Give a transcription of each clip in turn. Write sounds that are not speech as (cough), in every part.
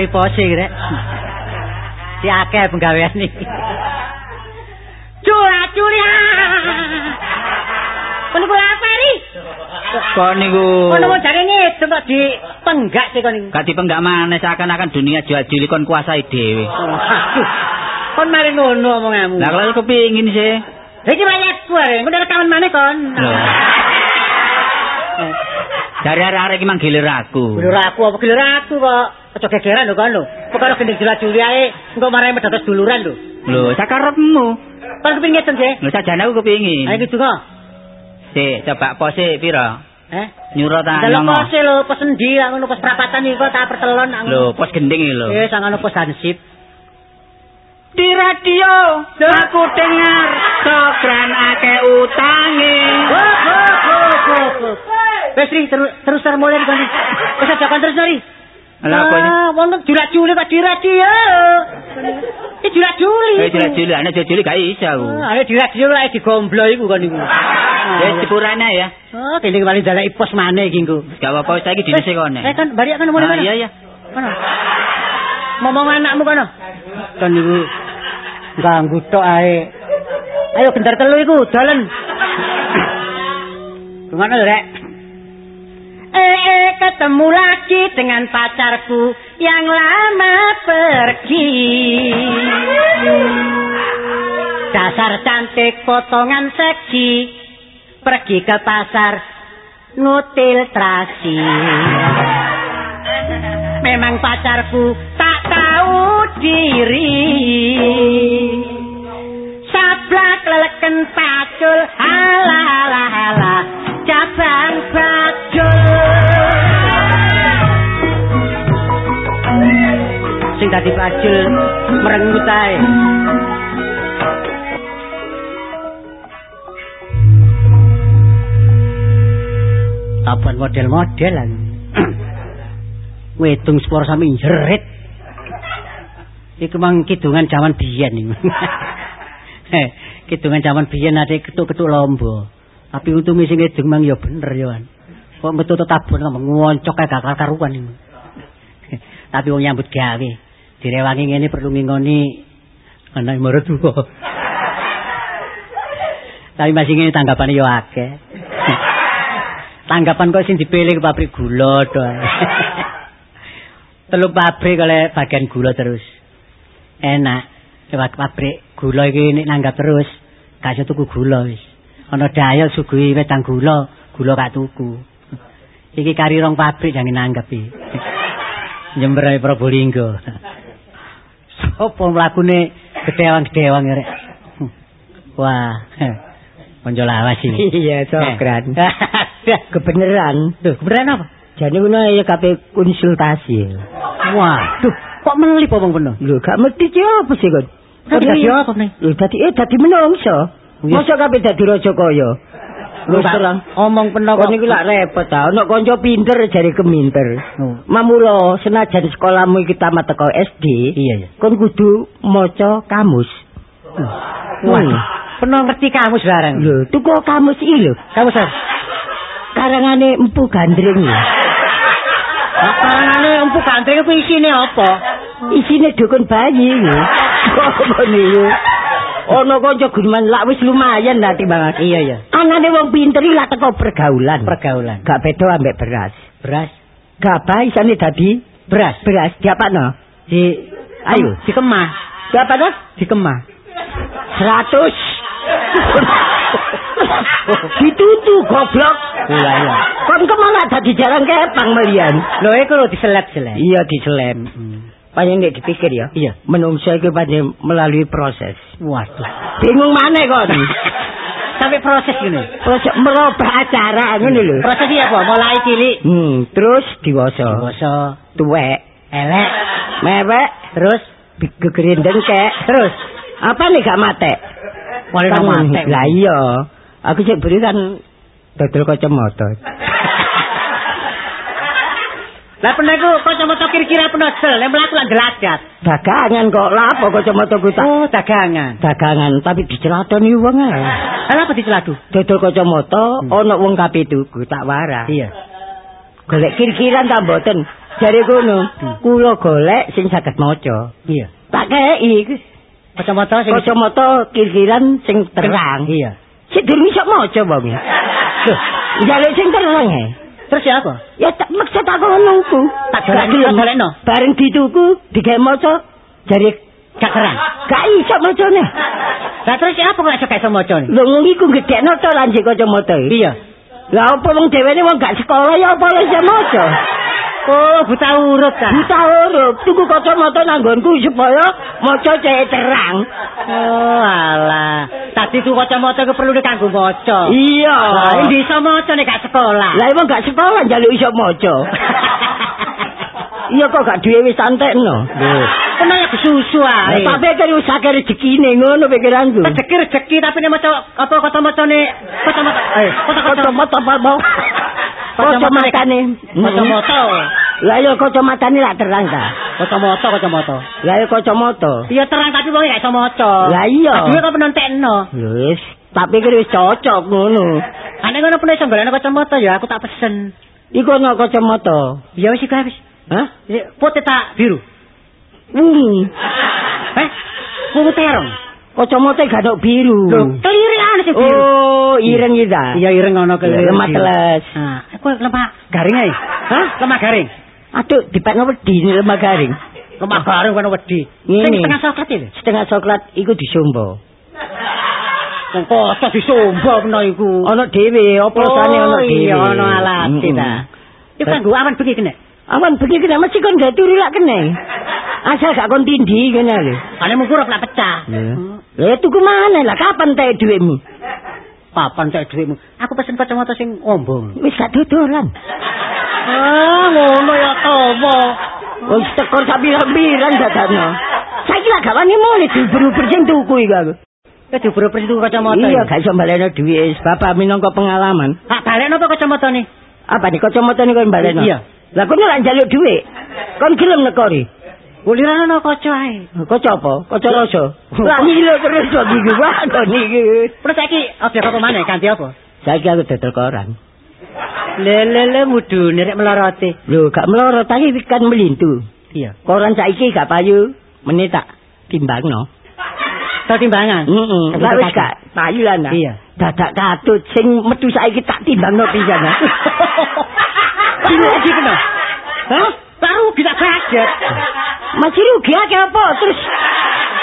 Tari pose rek. Si akeh penggawean iki. Cula culia. Kono kula apari? Kok niku Kono mau jare ngedem kok di penggak sih kon niku. gak dipenggak maneh seakan-akan dunia jual juli kon kuasai dhewe. Kon mari ngono omonganmu. Lah kalau kepingin sih. Iki wayahku arek, engko rekaman maneh kon. Dari arek-arek iki manggilir aku. Lho aku apa gelir aku kok. Aja gegeran lho kon lho. Perkara gendeng jelas juli ae engko marai medados duluran lho. Lho, sakarepmu. Kon kepingin ngeten sih. Lho sajane aku kepingin. Ayo gitu kok. Sik, coba pose pira? Eh? Nyuruh ta Delok nyono. pose lho, pos endi lah ngono pos perapatan iki kok tak pertelon nang. Lho, pos gending iki lho. Eh, sangono pos hansip. Di radio aku dengar sokran akeh utange. Wes terus terus mulai kon. Wes aja kon terus Ri. Lah apa ini? Ah, wong jurak juli kok di radio. Iki jurak juli. Eh jelas juli, ana juli gak iso. Ah, ayo di radio lah digomblo iku kon niku. Wis sepurane ya. Oh, kene kembali dalek pos maneh iki engko. Gak apa-apa saiki dinese kone. Eh kan bari kan mulai. Ah, iya iya. Kono. Ngomong anakmu kono. Kan niku ganggu tok ae. Ayo gentar telu iku dolen. Gimana lho, Rek? Eh, eh, ketemu lagi dengan pacarku yang lama pergi. Dasar cantik potongan seksi pergi ke pasar ngutil trasi. Memang pacarku tak tahu diri. Sablak leleken pacul, halah halah, cabang pacul. Sing tadi pacul merengut ae. Tapan model-model lah. Wedung spor sami jerit. Iku mang kidungan zaman biyen iki. (laughs) Kidungan zaman biyen ade ketuk-ketuk lomba. Tapi untunge sing ngedung mang ya bener ya. Wan. Kok metu tetabun ngomong ngoncok kae gak karuan iki. (laughs) Tapi wong nyambut gawe. Direwangi ngene perlu ngingoni anak mertua. (laughs) Tapi masih ngene tanggapane ya akeh. (laughs) Tanggapan kok sing dipilih ke pabrik gula to. Teluk pabrik oleh bagian gula terus. Enak. Lewat pabrik gula iki nek nanggap terus, iso tuku gula wis. Ana daya suguhi wedang gula, gula gak tuku. Iki kari rong pabrik jangan. Jember ae Probolinggo. Sopo mlakune gedewang-gedewang rek. Wah. Konco lawas iki. Iya, Sokran. (laughs) kebenaran. Duh, kebenaran apa? Jane ngono ya kabeh konsultasi. Waduh, kok melip wong penuh? Lho, gak mesti apa sih kon? Dadi dadi apa nih? Lho, dadi eh dadi menungso. Masa kabeh dadi raja kaya? Gak terang. omong penuh Kon iki lak repot ta, ana kanca pinter jare keminter. Oh. Mamula senajan sekolahmu iki tamat teko SD, Iya, iya. kon kudu maca kamus. Wah, penuh ngerti kamu sekarang. Lho, tuku kamus iki lho. Kamu sar. Karangane Empu Gandring. Karangane empuk ganteng ku isine apa? Isine dukun bayi. Kok (laughs) niku? Ana kanca guneman lak wis lumayan lah timbang Iya, iya. Anane wong pinter iki lak teko pergaulan. Pergaulan. Gak beda ambek beras. Beras. Gabah isane dadi Beras. beras diapakno? Di Ayo. dikemah. Diapakno? Dikemah. 100. Ditutu goblok. Iya, iya. Kon kemana dadi jarang kepang melian? Lho iku lho diselep-selep. Iya diselem. Panjang nek dipikir ya. Iya. Menungso iki panjang melalui proses. Waduh. Bingung mana kon? Sampai proses gini. proses merubah acara ngono lho. Prosesnya apa? Mulai cilik. Hmm, terus diwasa. Basa Tuwek, elek. mewek, Terus gegerindeng kek. terus Apa nih gak mate? mulai Kan, mate. Lah iya. Aku sik beri kan dodol kacamata. (laughs) Lah iku kacamata kira-kira penodol, nek mlaku lak delagat. Dagangan kok lapo kacamata ku tak. Oh, dagangan. Dagangan tapi dicelatoni wong ae. Lah apa diceladu? Dodol kacamata ana wong kabeh tuku tak warah. Iya. Golek kir-kiran ta mboten. Jare kono, kula golek sing saged maca. Iya. Tak kei Kacamata sing kacamata kir-kiran sing terang. Iya. Sik durung iso maca wong. (laughs) Loh, jare sing terang ae. Terus ya apa? Ya tak maksud aku ngono ku. Tak golekno, tak golekno. Bareng dituku digawe maca jare Gak terang. gak iso macane. Lah terus ya apa kok iso gak iso maca ni? Lho ngono iku gedekno to lan jek kacamata. iki. Iya. Lah apa wong dhewene wong gak sekolah ya apa lek iso maca? Oh, buta urut ta. Buta huruf tuku kacamata nanggonku supaya maca cek terang. Oh, alah. Tadi tuh kacamata ku perlu kanggo maca. Iya. Lah, iso maca nek gak sekolah. Lah emang gak sekolah njaluk iso maca. (laughs) Iya kok gak duwe wis santekno. Lho, kena ya susu ae. Tak pikir akeh rezekine ngono pikiranku. Rezeki rezeki tapi nek maca apa kacamata-ne kacamata eh kacamata Kacamata apa mau? (laughs) Kacamatane. kacamata. Lah ya kacamatane lak terang ta. Kacamata kacamata. Lah ya kacamata. Iya terang tapi wong gak iso maca. Lah iya. Aduh kok penentekno. Wis, tak pikir wis cocok ngono. Ane ngono pun iso golekno kacamata ya aku tak pesen. Iku ana kacamata. Ya wis iku wis. Hah? Putih tak biru. Wungu. Eh? Wungu terong. Kacamata gak ada biru. Lho, kelirian sing biru. Oh, ireng iki ta. Iya ireng Ya, kelirian. lemah teles. Nah, aku lemah garing ae. Hah? Lemah garing. Aduh, dipekno wedi lemah garing. Lemah garing kan wedi. Sing setengah coklat iki. Setengah coklat iku disombo. Wong kota disombo peno iku. Ana dhewe, oplosane ana dhewe. Iya, ana alat Mm-mm. ta. Iku kanggo awan bengi kene. Awan bengi kena mesti kon gak turu lak kene. Asal gak kon tindi kene lho. Ane mung kurang nak pecah. Lah tuku mana lah kapan teh dhuwitmu? Papan cek dhuwitmu. Aku pesen kacamata sing ombong. Wis gak dodolan. Ah, ngono ya tomo. Wis tekor sak pirang-pirang dadakno. Saiki lah gak wani mule diburu-buru sing tuku iku aku. Ya diburu persi tuku kacamata. Iya, gak iso baleno dhuwit. Bapak minangka pengalaman. Tak balekno apa kacamata ni? Apa nih kacamata nih kon baleno? Iya. Lah kono lak njaluk dhuwit. Kon gelem nekori. Uliran ana kaca ae. Kaca apa? Kaca rasa. Lah ngilo (laughs) terus kok (laughs) iki wae kok niki. Terus saiki objek apa maneh ganti apa? Saiki aku dodol koran. Lelele mudune rek meloroti. Lho, gak meloro tapi kan melintu. Iya. Koran saiki gak payu, meneh tak timbangno. Tau timbangan. Heeh. Lah wis gak payu lah nah. Iya. Dadak katut sing metu saiki tak timbangno pisan. Kilo (laughs) lagi kena. Hah? Tahu kita kaget. Masih rugi akeh apa? Terus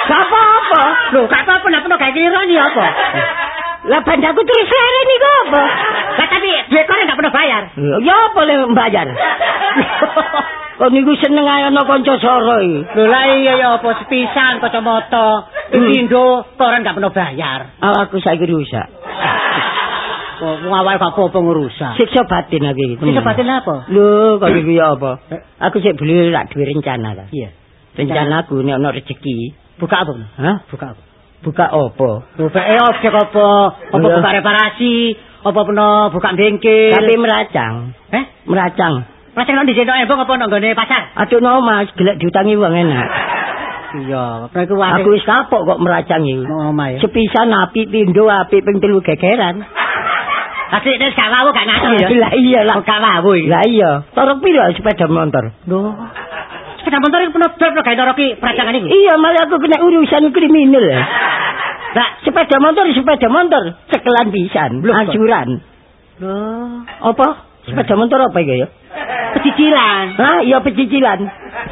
gak apa-apa. Loh, gak apa-apa nak pernah kayak kira ni apa? Lah bandaku terus lere nih kok apa? Lah tapi duit kau gak pernah bayar. Ya apa le mbayar? Kok niku seneng ae ana kanca soro iki. Lho lah iya ya apa sepisan kacamata. Pindo koran gak pernah bayar. Awakku saiki rusak. Wong awake gak apa-apa ngurusak. Siksa batin aku iki. Bisa batin apa? Lho, kok iki apa? Aku sik beli lak duwe rencana ta. Iya. Rencanaku nek ana rezeki. Buka apa? Hah? Buka apa? Buka apa? Buka eh objek apa? Apa buka reparasi? Apa pernah buka bengkel? Tapi meracang. Eh? Meracang. Macam nang di sendok embong apa nang gone pasar? Aduh no mas, gelek diutangi uang enak. Iya, apa Aku wis kapok kok meracang iki. Oh. Sepisan api pindo api ping telu gegeran. Tapi nek gak wawu gak ngaji ya. Lah iya lah. Oh, gak wawu iki. Lah iya, torok piro sepeda motor? Loh. Sepeda motor iki pernah pernah gawe noroki peracangan iki. Iya, malah aku kena urusan kriminal. Lah, Sepeda motor, sepeda motor, cekelan pisan, anjuran. loh, Apa? Sepeda motor apa iki ya? pecicilan. Hah, iya pecicilan.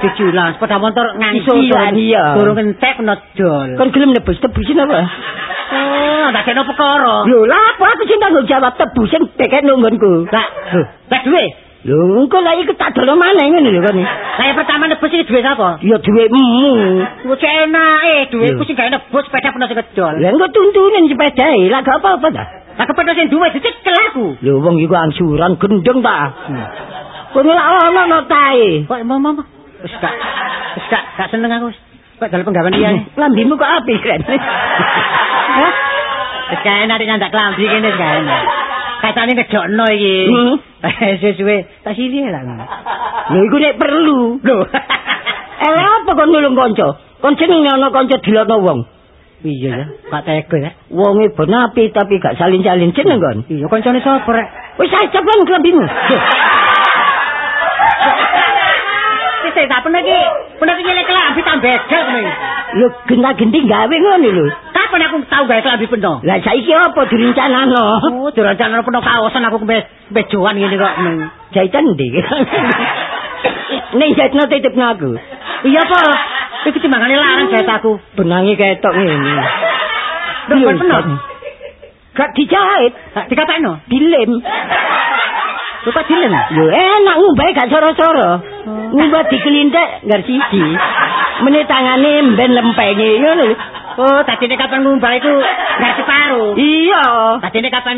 Pecicilan, sepeda motor ngangsur. Pecicilan, iya. Durung entek kena dol. Kon gelem nebus tebusin apa? Oh, ndak kena perkara. Lho, lah apa aku sing tanggung jawab tebusin peket nunggonku. Lah, lah duwe. Lho, engko lah iku tak dolo maneh ngene lho kon. Lah pertama nebus iki duwe sapa? Ya duwitmu. Wis enak eh duweku sing gak nebus sepeda pernah sing kedol. Lah engko tuntunin sepedae, lah gak apa-apa ta. Lah kepedho sing duwe dicekel aku. Lho wong iku angsuran gendeng ta. Kono lak ono no tae. Kok mau. Wis gak wis gak gak seneng aku. wis. Kok dalam penggawean iya. (laughs) Lambimu kok apik kan. (laughs) Hah? Wis gak enak nek nyandak klambi kene wis gak enak. Katane ngejokno iki. Hmm. (laughs) Sesuwe tak sili lah. Lho iku nek perlu. Lho. Eh apa kon nulung kanca? Kon jenenge ana kanca dilokno wong. Iya ya, Pak Teko ya. Wonge ben api tapi gak salin-salin jeneng kon. Iya, kancane sapa rek? Wis acep lan klambinmu. Tak pernah iki, pernah iki nyelek lambi tambah gel kowe. Lho genta-genti gawe ngono lho. Kapan aku tau gawe lambi peno? Lah saiki apa direncanano? Oh, direncana peno kaosan aku kembe bejoan ngene kok. Jahitan ndi? (laughs) Ning jahitno titipno aku. Iya apa? Iki timbangane larang jahit aku. Benangi ketok ngene. Lho, peno? Gak dijahit, Tak dikatakno. dilem. Lho kok dilem? Yo enak ngumbahe gak soro-soro. Ngumbah dikelintek gar siji. Menit tangane mben lempenge ngono. Oh, tadi kapan ngumbah iku gak separuh. Iya. Tadi kapan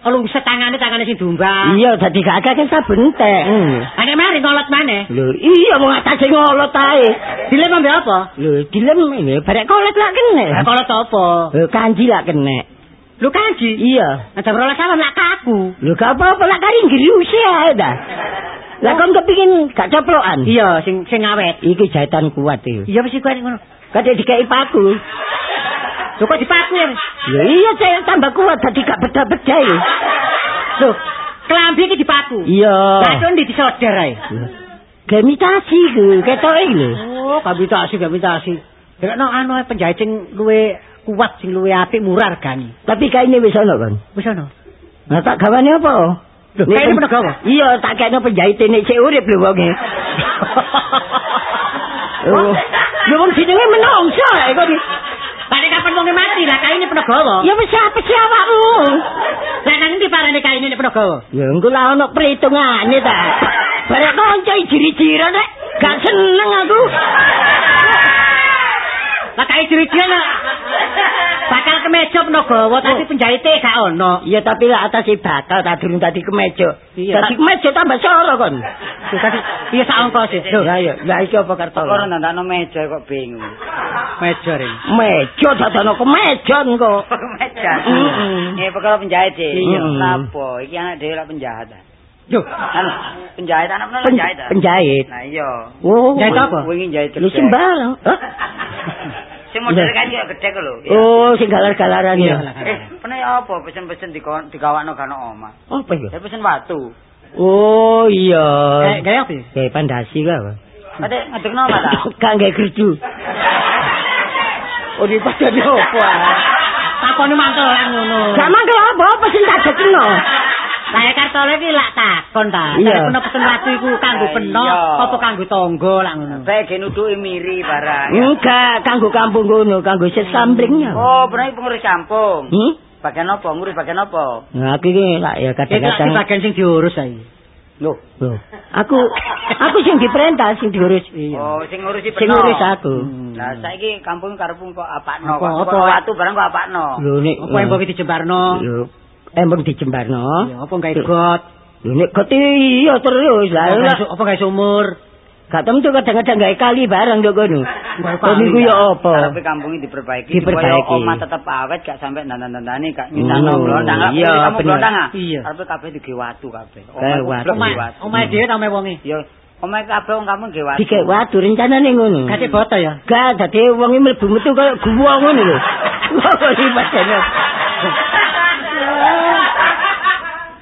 Olung setangane tangane sing dumbang. Iya dadi gak akeh saben entek. Ane mari ngolot maneh. Lho iya mau ngatasi ngolot ae. Dilem ambe apa? Lho dilem ini barek kolet lak kene. Eh, kolot apa? Lho kanji lak kene. Lu kanji. Iya. Ada berolah salam lak kaku. Lho gak apa-apa lak kari ngriusi ae dah. Lah kon kepingin gak coplokan? Iya, sing sing awet. Iki jahitan kuat iki. Iya wis kuwi ngono. Kadek dikai paku. Lho kok dipaku ya? Ya iya saya tambah kuat dadi gak beda-beda ya. Lho, klambi iki dipaku. Iya. Lah kok ndi disodar ae? Gemitasi ku ketoke lho. Oh, kabitasi kabitasi. Dekno anu ae penjahit sing luwe kuat sing luwe apik murah regane. Tapi kaine wis ana kan. Wis ana. Nah tak gawane apa? Lho, Nek kaine pen- pernah gawa? Iya, tak kene penjahit nek sik urip lho wonge. (laughs) Oh. Lho wong jenenge menungso ae kok. Lah nek kapan wonge mati lah kaine pernah gawa. Ya wis apa sih awakmu? Lah nang ndi parane kaine nek pernah gawa? Ya engko lah ono perhitungane ta. Barek kanca jiri-jira nek gak seneng aku. Lah kae ciri-ciri bakal kemeja pernah gawa tapi penjahite gak ono. Ya tapi lah atas bakal tak durung tadi kemeja. Iya. Tadi kemeja tambah soro kon. Tadi iya sak ongkos sih. Lho, Ya ya, lah iki apa kartu? Kok ora ndandakno meja kok bingung. meja ring. Meja dadono kemeja engko. (laughs) meja. Mm-mm. Eh perkara penjahit sih. Iya. Napa? Iki anak dhewe lak penjahat. Ah. Yo, Anu, penjahit anak Pen- penjahit. ah. penjahit. Nah iya. Oh. Jahit apa? Wingi jahit Lu sembarang. Hah? (laughs) Sing model kan yo gede kok lho. Iya. Oh, sing galar-galaran ya. Eh, pene apa pesen-pesen dikaw- digawakno kano omah. Apa ya? Ya pesen watu. Oh iya. kayak kayak apa? Kayak pandasi lah. (laughs) Ate ngedekno omah ta? Gak nggak gerdu. Oh di pada di apa? Takone mantelan ngono. Gak mangkel apa apa sing tak dekno. Lah kartole iki lak takon ta. Iya. Peno pesen watu iku kanggo peno iya. apa kanggo tangga lak ngono. Bae ge nuduki miri barang. Enggak, kanggo kampung ngono, kanggo sesamblingnya. Oh, bener pengurus kampung. Hmm? Bagian apa? Ngurus bagian apa? Nah, aku ya Iki lak di kadang-kadang. bagian sing diurus ae. Loh. Loh, Aku aku sing diperintah sing diurus. Oh, sing ngurusi Sing peno. ngurus aku. Lah saiki kampung karepmu kok apakno Apa, apa? watu barang kok apakno. Lho nek Apa yang mbok dijembarno? Lho, embung dijembarno. Ya, apa gawe got? Lho nek kok iya terus lah. Apa gawe- sumur? Gak tentu kadang-kadang gawe kali barang yo kono. Kok niku ya apa? Karepe kampung iki diperbaiki Diperbaiki. supaya omah tetep awet gak sampe dandan-dandane gak nyinano blondang. iya, kamu bener. blondang ah. Iya. Karepe kabeh dige watu kabeh. Eh, Omah omah dhewe ta omahe wonge. Ya, omah kabeh wong kampung ge watu. Dikek watu rencanane ngono. Gak boto ya. Gak dadi wong iki mlebu metu kaya guwa ngono lho. (laughs) Kok iki padane.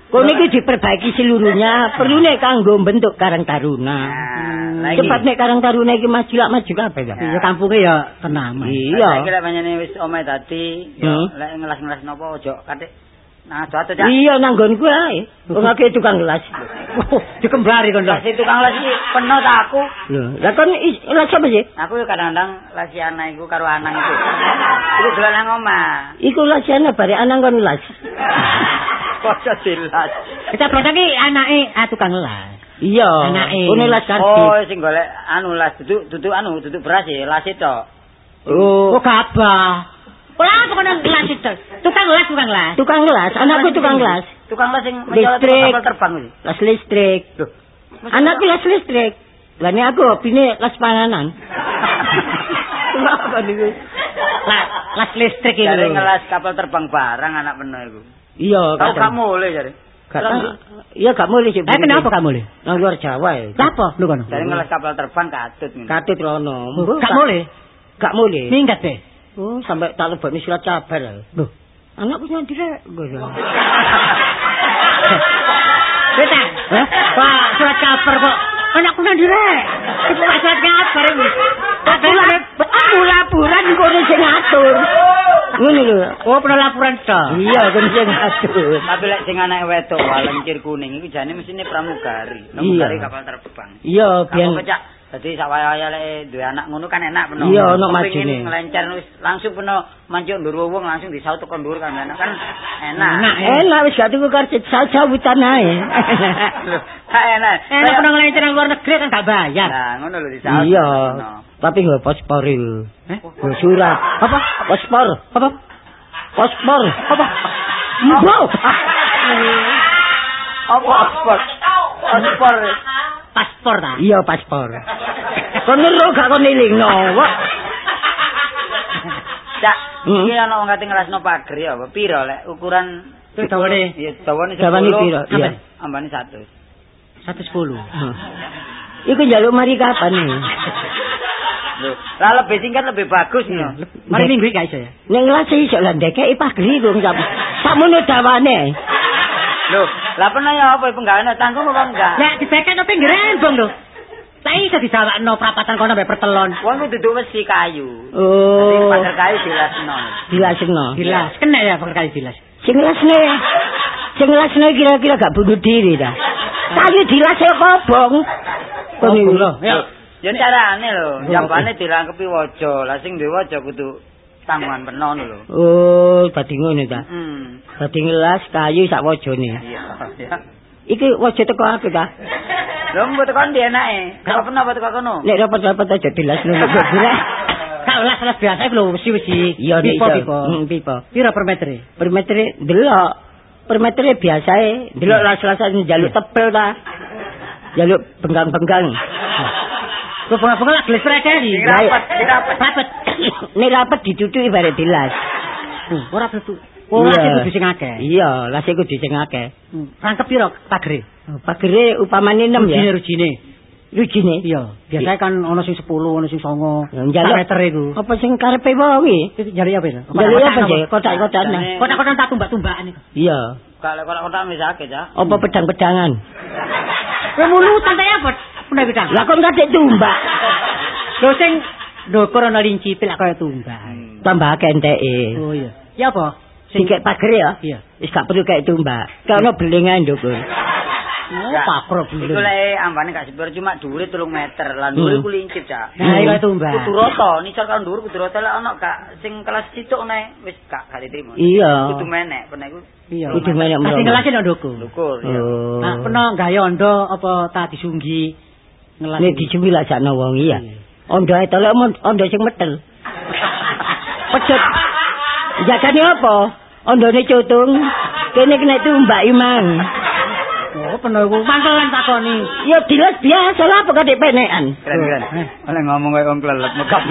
Kok niki diperbaiki seluruhnya, perlu nek kanggo bentuk Karang Taruna. Nah, lah iki. Cepat nek Karang Taruna iki maju lak maju kabeh ya. Iya kampunge ya tenang. Iya. Saiki lek panjenengan wis omah dadi, ya Hmm. lek ngelas-ngelas napa ojo katik Nah, jatuh cak. Iya nanggonku ae. Wong akeh tukang gelas. Dikembari kon. Si tukang les iki penuh ta aku. Lho, lah kon is- las apa sih? Aku yo kadang-kadang lasi anak iku karo anak iku. Iku dolan nang omah. Iku lasiane bare anang kon las. (laughs) Kocok jelas. Kita produk iki anake ah tukang las. Iya. Anake. Kone las Oh, karbit. sing golek anu las duduk duduk anu duduk beras ya, las itu. Oh, Oh gabah. Ora pokoknya las itu. Tukang las tukang las. tukang gelas, anakku tukang gelas. Tukang las sing Listrik. kapal terbang kuwi. Las listrik. Loh. Anakku las listrik. Lah ini aku hobine las panganan. (laughs) Kenapa niku? Las las listrik iki lho. ngelas kapal terbang barang anak penuh iku. Iya, Tahu kadang. kamu oleh jare. Gak. Iya gak mulih sih. Eh kenapa kamu le? Nang luar Jawa ya. Apa lu kono? Dari ngeles kapal terbang katut ngene. Katut rono. Gak boleh. Gak mulih. Minggat deh. Oh, sampai tak lebokne surat kabar. Loh, Anakku nyandi rek. Beta. (laughs) Hah? Pak, surat kabar kok. Anakku nang direk. Iku gak surat kabar iki. Aku aku laporan kono sing ngatur. Ngono lho. Oh, pernah laporan to. Iya, sing ngatur. Tapi lek sing anak wedok walencir kuning iku jane mesine pramugari. Pramugari kapal terbang. Iya, biyen pecah. Dadi sawaya lek duwe anak ngono kan enak peno. Iya, ono majune. Ngelencer wis langsung peno mancuk ndur wong langsung disaut tekan ndur kan enak kan enak. Enak, enak wis gak tuku karcis sawutan ae. (laughs) Loh, tak enak. Enak pernah ngelencer nang luar negeri kan gak bayar. Nah, ngono lho disaut. Iya. Tapi nggak paspor itu. Eh? Nggak surat. Apa? Paspor. Apa? Paspor. Apa? Mbok. Apa paspor? Paspor. Paspor ta? Iya paspor. Kon nero gak kon nilingno. Wah. Cak, Hmm. iki ana wong kate ngrasno pager ya, apa? piro lek ukuran dawane Iya, dawane 10. Dawane piro? Iya. Ambane 100. 110. Iku njaluk mari kapan nih? Lho, lah lebih singkat lebih bagus nih. Mari minggu iki iso ya. Ning ngelas iso lah ndekeki pagri dong sampe. Sakmono dawane. Lho, lah pernah ya apa penggaweane tanggung apa enggak? Ya dibeken opo ngrembong lho. Tak iso disawakno prapatan kono mbek pertelon. Wong duduk wesi kayu. Oh. pager kayu dilasno. Dilasno. Dilas, kena ya pakai kali dilas. Sing ngelasne. Sing ngelasne kira-kira gak bunuh diri dah. Kayu dilas ya kobong. Oh, lho. Ya. Ya carane lho, jambane dirangkepi waja. Lah sing duwe waja kudu tanggungan penon lho. Oh, dadi ngono ta. Hmm. Dadi ngelas kayu sak wajane. Iya, ya. Iki waja teko aku ta. Lho mbok tekan di enake. Kok pernah apa teko kono? Nek rapat-rapat aja dilas lho. Kak las las biasa lho wesi-wesi. Iya nek pipo pipo. Hmm, pipo. Piro per meter? e? Per meter delok. Per meter biasae. Delok las-lasan jaluk tebel ta. (laughs) Jaluk benggang-benggang. (laughs) Bunga-bunga lak gelis mereka sing rapat. Rapat. Nek rapat dicucuki bare dilas. Ora betul. Ora sing kudu sing akeh. Iya, las iku di sing akeh. Hmm, Rangkep piro pagere? Pagere upamane 6 Rujine ya. rujine. Rujine. Iya, biasanya kan ono sing 10, ono sing 9. Ya, njaluk. Sak meter iku. Apa sing karepe wong iki? Iki jare apa itu? Jaluk apa sih? Kotak-kotak Kotak-kotak tak tumbak-tumbakan iku. Iya. Kalau kotak-kotak wis akeh, Cak. Apa pedang-pedangan? Kowe mulutan ta apa? Punda kita. Lah kon kadek tumbak. Lho sing ndukur ana linci pilak kaya tumbak. Tambah akeh enteke. Oh iya. Ya apa? Sing kek pagere ya. Iya. Wis gak perlu kayak tumbak. Kalau belengan ndukur. Oh, Cak, pakro Iku belum. lek ambane gak sepiro cuma dhuwure 3 meter. Lah dhuwure Hmm. ku lincip, Cak. Nah, iku tumbak. Kudu rata, nisor kan dhuwur kudu rata lek ana gak sing kelas situk nek wis gak gak diterima. Iya. Kudu menek, pene iku Iya. Kudu menek Masih mrono. ngelasin ndoku. lukur ya. Oh. Nah, pernah gawe ondo apa disunggi ngelas. Nek dijumbi lak sakno wong iya. Ondo ae tolek mon- ondo sing metel. Pecut. Jagane apa? Ondone cutung. Kene kena tumbak imang. Oh, pernah iku mangkelan takoni. Ya dilas biasa lah apa kadek penekan. Keren keren. Oleh ngomong kaya wong klelet megap.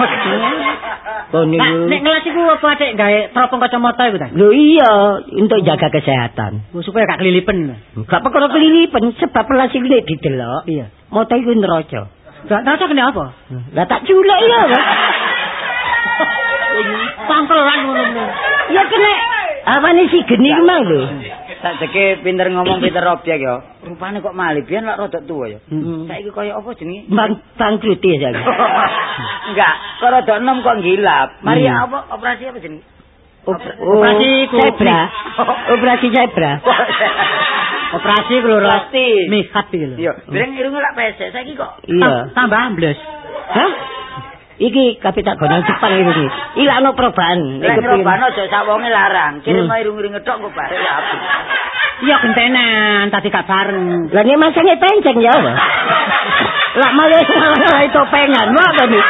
Kon Nah, niku. nek ngelas iku apa adek gawe teropong kacamata iku ta? Lho iya, untuk jaga kesehatan. Oh, supaya gak kelilipen. Gak perkara kelilipan sebab pelas iki nek didelok. Iya. Mata iku neraca. Gak tahu kena apa? Lah tak culek ya. Pangkelan ngono. Ya kena awane si geni ku mang lho. Tak jeke pinter ngomong pinter objek ya. Rupane kok malih biyen lak rada tuwa ya. Hmm. Saiki kaya apa jenenge? Bang bangkrut ya saya. (laughs) Enggak, kok rada enom kok gilap. Mari Hmm. apa operasi apa jenenge? (laughs) Operasi zebra. (laughs) Operasi zebra. Operasi. Pasti. Mikat iki lho. Iya, dereng irunge lak pesek. Saiki kok Tambah ambles. Hah? Iki kapita gonang Jepang iki. Ilakno perubahan. lek Iku piye? ngrobano aja sak wonge larang. Kirim Hmm. irung-irung ngethok kok bare ya. Iya gentenan tadi gak bareng. Lah nek masane penceng ya? Lah malah malah topengan apa nih?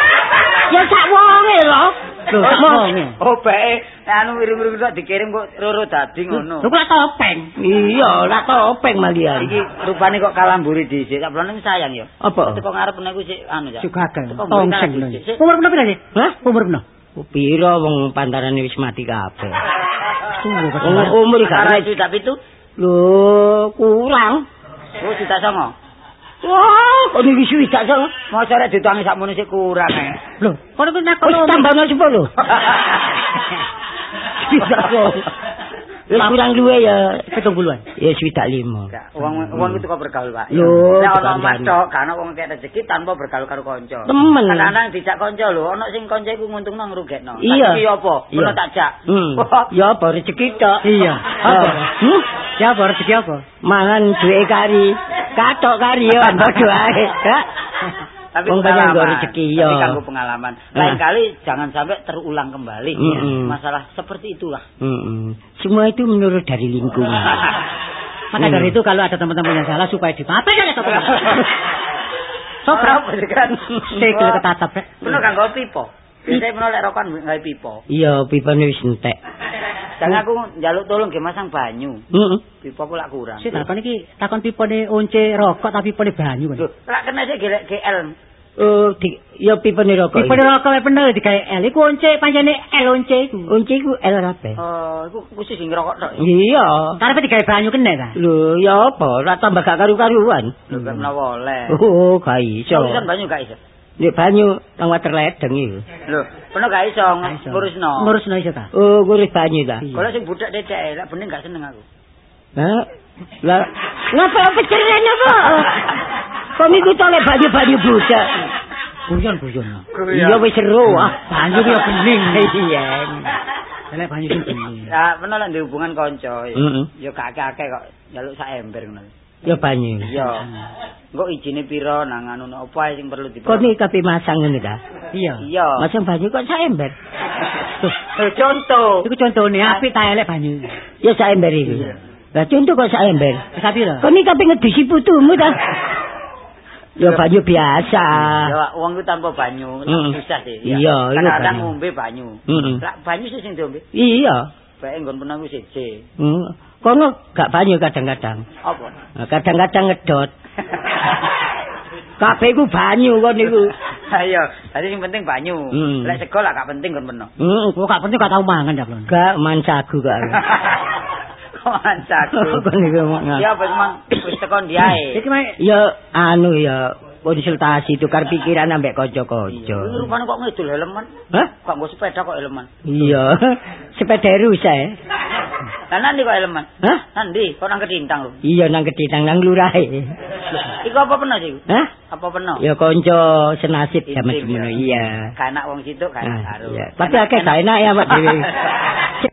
Ya sak wonge lho. Lho, sak wonge. Oh, bae. Anu irung-irung kok dikirim kok roro dadi ngono. Lho kok topeng. Iya, lah topeng malian. Iki rupane kok kalamburi dhisik. Tak pelane sayang ya. Apa? Teko ngarep niku sik anu ya. Juga Tongseng mburi lho. dhisik. Umur pira sih? Hah? Umur pira? Piro wong pantarane wis mati kabeh. Um- Umur gak itu tapi itu Lho, kurang. Oh, juta songo. Wah, kok niki swidak sing. Masa rek ditangi sakmono sik kurang eh. Lho, kono ku nak Wis tambahno 10. Swidak sing. Wis kurang luwe ya 70-an. ya swidak 5. Gak, Wong wong itu kok bergaul, Pak. Lho, Nek ana mas kan. gak ana wong kek rezeki tanpa bergaul karo kanca. Temen. Kadang-kadang dijak kanca lho, ana sing kanca iku nguntungno ngrugekno. Iya. Iki apa? Iya. Ono tak jak. Hmm. Ya apa rezeki tok. Iya. Apa? Apa? Hmm? Siapa rezeki apa? Mangan duwe kari. Katok kari ya padha ae. Tapi Wong pengalaman. Tapi kanggo pengalaman. Lain kali jangan sampai terulang kembali ya. Mm-mm. Masalah seperti itulah. Mm-mm. Semua itu menurut dari lingkungan. (laughs) Maka Hmm. dari itu kalau ada teman-teman yang salah supaya dimaafkan ya satu. Sopra kan. Sikil ketatap rek. Bener kanggo pipo. Biasanya bener lek rokokan gawe pipo. Iya, pipane wis entek. Dan aku njaluk tolong ge masang banyu. Heeh. Pipo ku lak kurang. Sik takon iki takon pipone once rokok tapi pipone banyu kan. Lho, lak kena sik gelek GL. Oh, di, ya pipane rokok. Pipone rokok wae bener digawe L iku once pancene L once iku. Unci ku L rape. Oh, iku khusus sing ngerokok tok. Iya. Karepe digawe banyu kene ta. Lho, ya apa? Ora tambah gak karu-karuan. Lho, gak menawa oleh. Oh, gak iso. Urusan banyu gak iso. Nek banyu nang water ledeng iku. Lho, bener gak iso ngurusno. Ngurusno iso ta. Oh, ngurus banyu ta. Kalau sing budak dedek, lek bener gak seneng aku. Hah? Lah, ngapa peceren (laughs) Kok niku tolek banyu-banyu budak. Guyon-guyon. Iya wis seru ah. Banyu ya bening. (laughs) Iya. Lek banyu sing bening. Ya, lek duwe hubungan kanca. Ya gak akeh-akeh kok njaluk sak ember ngono. Ya banyu. Iya. Engko ijine pira nang anu apa sing perlu Kok nih tapi masang ngene ta? Iya. Iya. Masang banyu kok sak ember. Eh, contoh. Iku contone apik ta elek banyu. Ya sak ember iku. Lah contoh kok sak ember. Api lho. Kok nih tapi ngedisi putumu ta? Ya banyu biasa. Ya, wong ku tanpa banyu Mm. susah sih. Iya, iya, Kadang-kadang banyu. ngombe banyu. Lah banyu sih sing diombe. Iya. Bae nggon penang ku siji. Hmm. Kono gak banyu kadang-kadang. Apa? Kadang-kadang ngedot. (laughs) Kabeh ku banyu kok niku. (laughs) Ayo, tadi sing penting banyu. Mm. Lek sego lah gak penting kon peno. Kok gak penting gak tau mangan ya, Blon. Gak mancagu kok. (laughs) Kok ancaku. Kok niku mangan. Ya wis mang wis tekan diae. Iki mah Ya anu ya konsultasi tukar pikiran ambek kanca-kanca. rupane kok ngedul helman. Hah? Kok nggo sepeda kok helman. Iya. Sepeda rusak ya. Lah nanti kok helman. Hah? Nanti kok nang kedintang lho. Iya nang ketitang nang lurahe. Iku apa peno sih? Hah? Apa peno? Ya kanca senasib jaman semono ya. iya. Gak enak wong situ enak Ah, karo. Tapi akeh gak enak ya Pak Dewi. (laughs)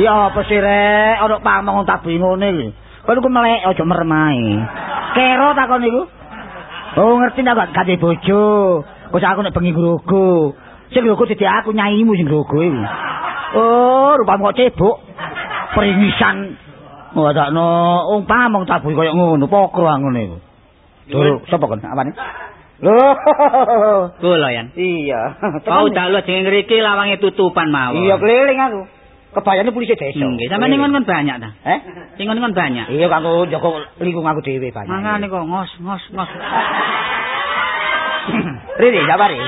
Ya apa sih rek, ana pamong tak bingone iki. Kon ku melek aja meremai. Kero takon iku. Oh ngerti ndak gak kate bojo. Kok aku nek bengi grogo. Sing grogo dadi aku nyaimu sing grogo iku. Oh, rupamu kok cebok. Peringisan. Oh, takno wong pamong tak bing koyo ngono, pokro ngono iku. Lho, sapa kon? Apane? Loh. Kula yan. Iya. Mau dalu jeneng ngriki lawange tutupan mawon. Iya keliling aku. Kebayane polisi desa. Nggih, sampeyan ning kon banyak ta? Eh? Ning kon banyak. Iya kanggo njaga lingkungan aku dhewe banyak. Mangane kok ngos ngos ngos. (laughs) Riri, sabari.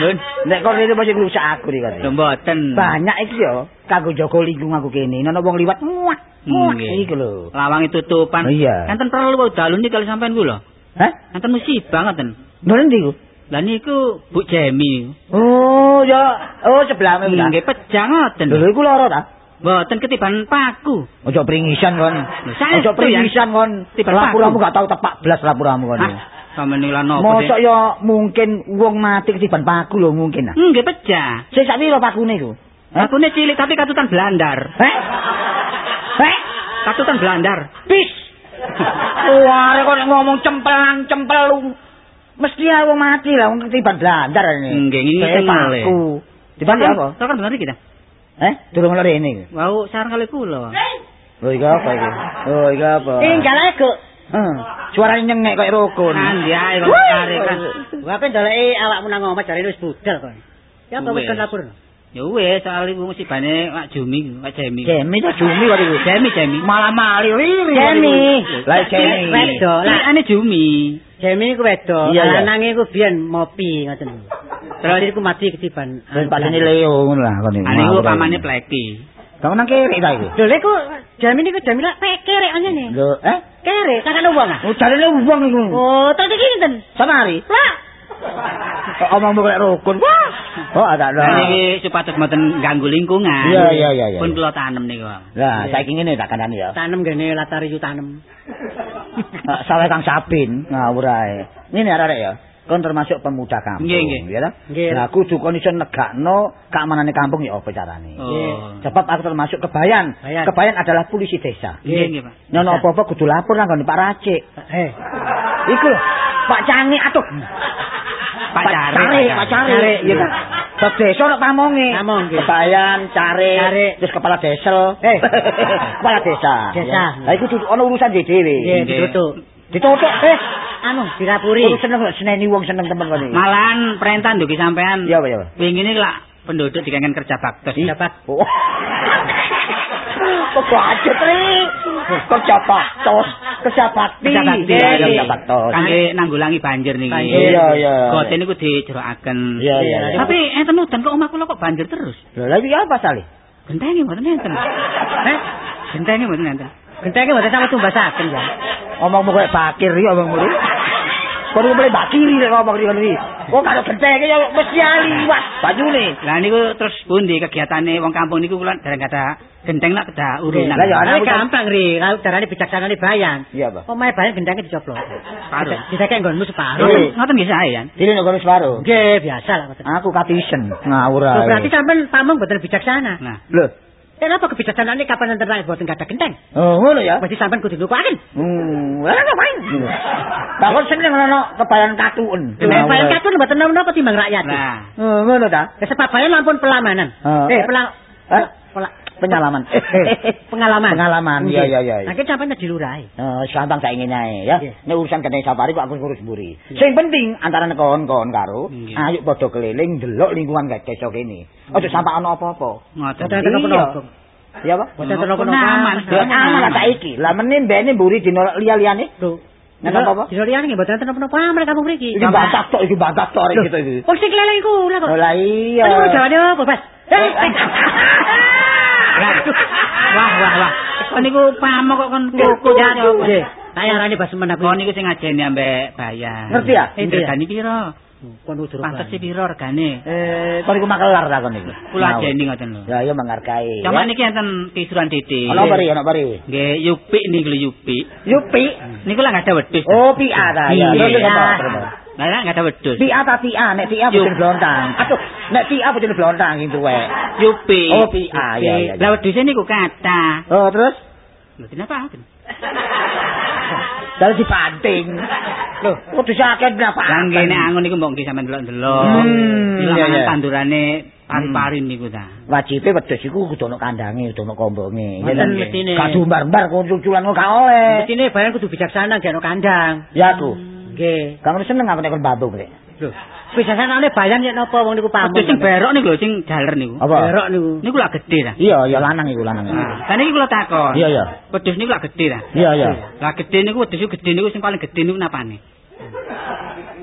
Nek kok riri masih rusak aku kok. Lho mboten. Banyak iki yo kanggo njaga lingkungan aku kene. Nek wong liwat muak. Muak iki lho. Lawange tutupan. Iya. Enten perlu dalu niki kali sampean kula. Hah? Enten musibah ngoten. Nang ndi ku? Lah niku Bu Jemi. Oh, ya. Oh, sebelahmu ta. Nggih pejang ngoten. Lho iku lara ta? Mboten ketiban paku. Ojo pringisan kon. Ojo pringisan kon. Lapuramu gak tau tepak blas lapuramu kon. Sampeyan lan napa? Mosok ya mungkin wong mati ketiban paku lho mungkin. Nggih pecah. Sing sak piro pakune iku? Hah? Akune cilik tapi katutan blandar. Heh? Heh? Katutan blandar. Pis. Wah, kok ngomong cempelan cempelu. Mesti wong mati lah wong ketiban blandar ini. Nggih, ya. paku. Tiban apa? Kok kan bener kita? Eh, durung lere ini. Wau sareng kali kula. Oh, iki apa iki? Oh, iki apa? Tinggal ae, Guk. Heh, suarane nyengek kayak rukun. Andi ae kok tarik kan. Gua kan daleki awakmu nang omah jarene wis budal kok. Ya apa wis Wis. kon lapor. Ya wis, soal iku musibane Pak Jumi, Pak Jemi. Jemi ta Jumi kok iku. Jemi, Jemi. Malah mali riri. Jemi. Lah Jemi. Wedok. Lah ane Jumi. Jemi iku wedok, iya. lanange iku biyen mopi ngoten. Terus iku mati ketiban. Wis padane Leo ngono lah kon iki. Ane iku pamane Pleki. Kamu nang kiri ta iku? Lho lek kok Jemi niku Jemi lak pekere anyane. Lho, eh? Kere, sakane wong ah. Oh, jarene wong iku. Oh, terus iki sinten? Samari. Lah, omong kayak rukun. Wah. Oh, ada ada. Ane iki supados mboten ganggu lingkungan. Iya, iya, iya, iya. Pun kula tanem niku. Lah, saiki ngene tak kandhani ya. tanem gene latar yu tanem. Sawah Kang Sabin ngawur ae. Ngene arek ya. Kon termasuk pemuda kampung, Nggih, nggih. ya ta? Lah kudu kon iso negakno keamanane kampung ya apa carane. Oh. Sebab aku termasuk kebayan. Kebayan. Kebayan adalah polisi desa. Nggih, nggih, Pak. Nyono apa-apa kudu lapor nang Pak Racik. Eh, Iku lho, Pak Cangik atuh. Pak Cari, Pak Cari, ya kan. Bab desa nek pamonge. Kebayan, Cari, Cari. terus kepala desa. Eh. (laughs) kepala desa. Desa. Lah iku kudu ana urusan dhewe. nggih Nggih. Ditutuk. Ditutuk eh. Anu, dirapuri. Kudu seneng kok seneni wong seneng temen kene. Malahan perintah ndugi sampean. Iya, Pak, iya. Pak. Wingi ini lak penduduk dikangen kerja baktos. Dapat Oh. (laughs) Kok budget ri? Kerja baktos, kerja bakti. Kerja bakti. Iya, iya, kerja baktos. Kangge nanggulangi banjir niki. Iya, iya. Goten niku dijerokaken. Iya, iya. iya. Tapi enten udan kok omah kula kok banjir terus. Lha iki apa sale? Gentenge mboten enten. (laughs) Eh, Gentenge mboten enten. Gentenge mboten sampe tumbasaken ya. Omongmu koyo bakir iki omongmu ri. Kok mulai bakiri nek ngomong iki ngene iki. Kok karo gentenge ya mesti liwat banyune. Lah niku terus pundi kegiatane wong kampung niku kula dereng kada genteng nak kada urunan. Lah ya, Ana gampang ri, kalau darane bijaksanane bayang. Iya, Pak. Omahe bayang gentenge dicoplok. Separuh. Didekek nggonmu separuh. Iya. Ngoten nggih saya ya. Dene nek kono separo. Nggih, biasa lah ngoten. Aku katisen ngawur ae. berarti sampean pamong boten bijaksana. Nah, Lho. Kenapa kebijaksanaan ini kapan enten rakyat boten gadah genteng? Oh, ngono ya. Berarti sampean kudu nukuaken. Hmm, lah ngapain? Bakon seneng ngono kebayan katuen. Nek bayang katun mboten napa timbang rakyat. nah. Oh, ngono ta? Kesepabayan lampun pelamanan. Oh. Eh, pelang Hah? Pela- Penyalaman. (laughs) pengalaman. Pengalaman, iya, iya, iya. Nah, kita sampean dilurahi. Oh, gampang tak ingin ae ya. Nek urusan kene safari kok aku ngurus mburi. Sing penting antara kawan-kawan karo, ayo padha keliling delok lingkungan gak desa kene. Aja sampe ana apa-apa. Ngoten. Boten enten Iya. Pak? Boten enten Aman. napa-napa. Ya aman lah saiki. Lah meneh mbene mburi dino liya-liyane. Lho, Nek apa-apa? Di lorian nggih mboten enten napa-napa aman kampung mriki. Iki batak tok, iki batak tok arek gitu iki. Wong sing keliling kula kok. Oh lah iya. Aduh, jawane apa, Bas? (laughs) Wah, wah, wah. Kok niku pamok kok kon Ya, ya. nggih. Tak arani bas men aku. Kok niku sing ngajeni ambek bayar. Ngerti ya? Eh, regane piro? Udur. Pantes sih piro regane? Eh, kon iku makelar ta kon iku. Kula ajeni ngoten lho. Ya iya menghargai. Cuma niki enten kisuran titik. Ono bari, ono bari. Nggih, Yupi niku lho Yupi. Yupi. Niku lah enggak ada wedhus. Oh, PA ta ya. Lah lah enggak ada wedhus. PA ta PA, nek Yup. bojone blontang. Aduh, nek PA bojone blontang iki tuwek. Yupi. Oh, PA ya ya. Lah wedhus niku kata. Oh, terus Lho kenapa? (laughs) Dari dibanting. Loh, kok disakit berapa? Lah nggih nek angon niku mbok nggih sampean delok-delok. Hmm, iya, tandurane pari-parin niku ta. Wajibe wedhus iku kudu ana kandange, kudu ana kombonge. Ya kan? mestine. Gak dumbar-mbar kunculan kok gak oleh. Mestine bayang kudu bijaksana gak ono kandang. Ya aku. Nggih. Gak ngerti seneng aku nek kon bambung rek. Lho, bijaksanane bayang yen napa wong niku pamong. Wedhus sing berok niku lho sing daler niku. Berok niku. Niku lah gede ta. Iya, ya lanang iku lanang. Kan iki kula takon. Iya, iya. Wedhus niku lah gede ta. Iya, iya. Lah gede niku wedhus gede niku sing paling gede niku napane?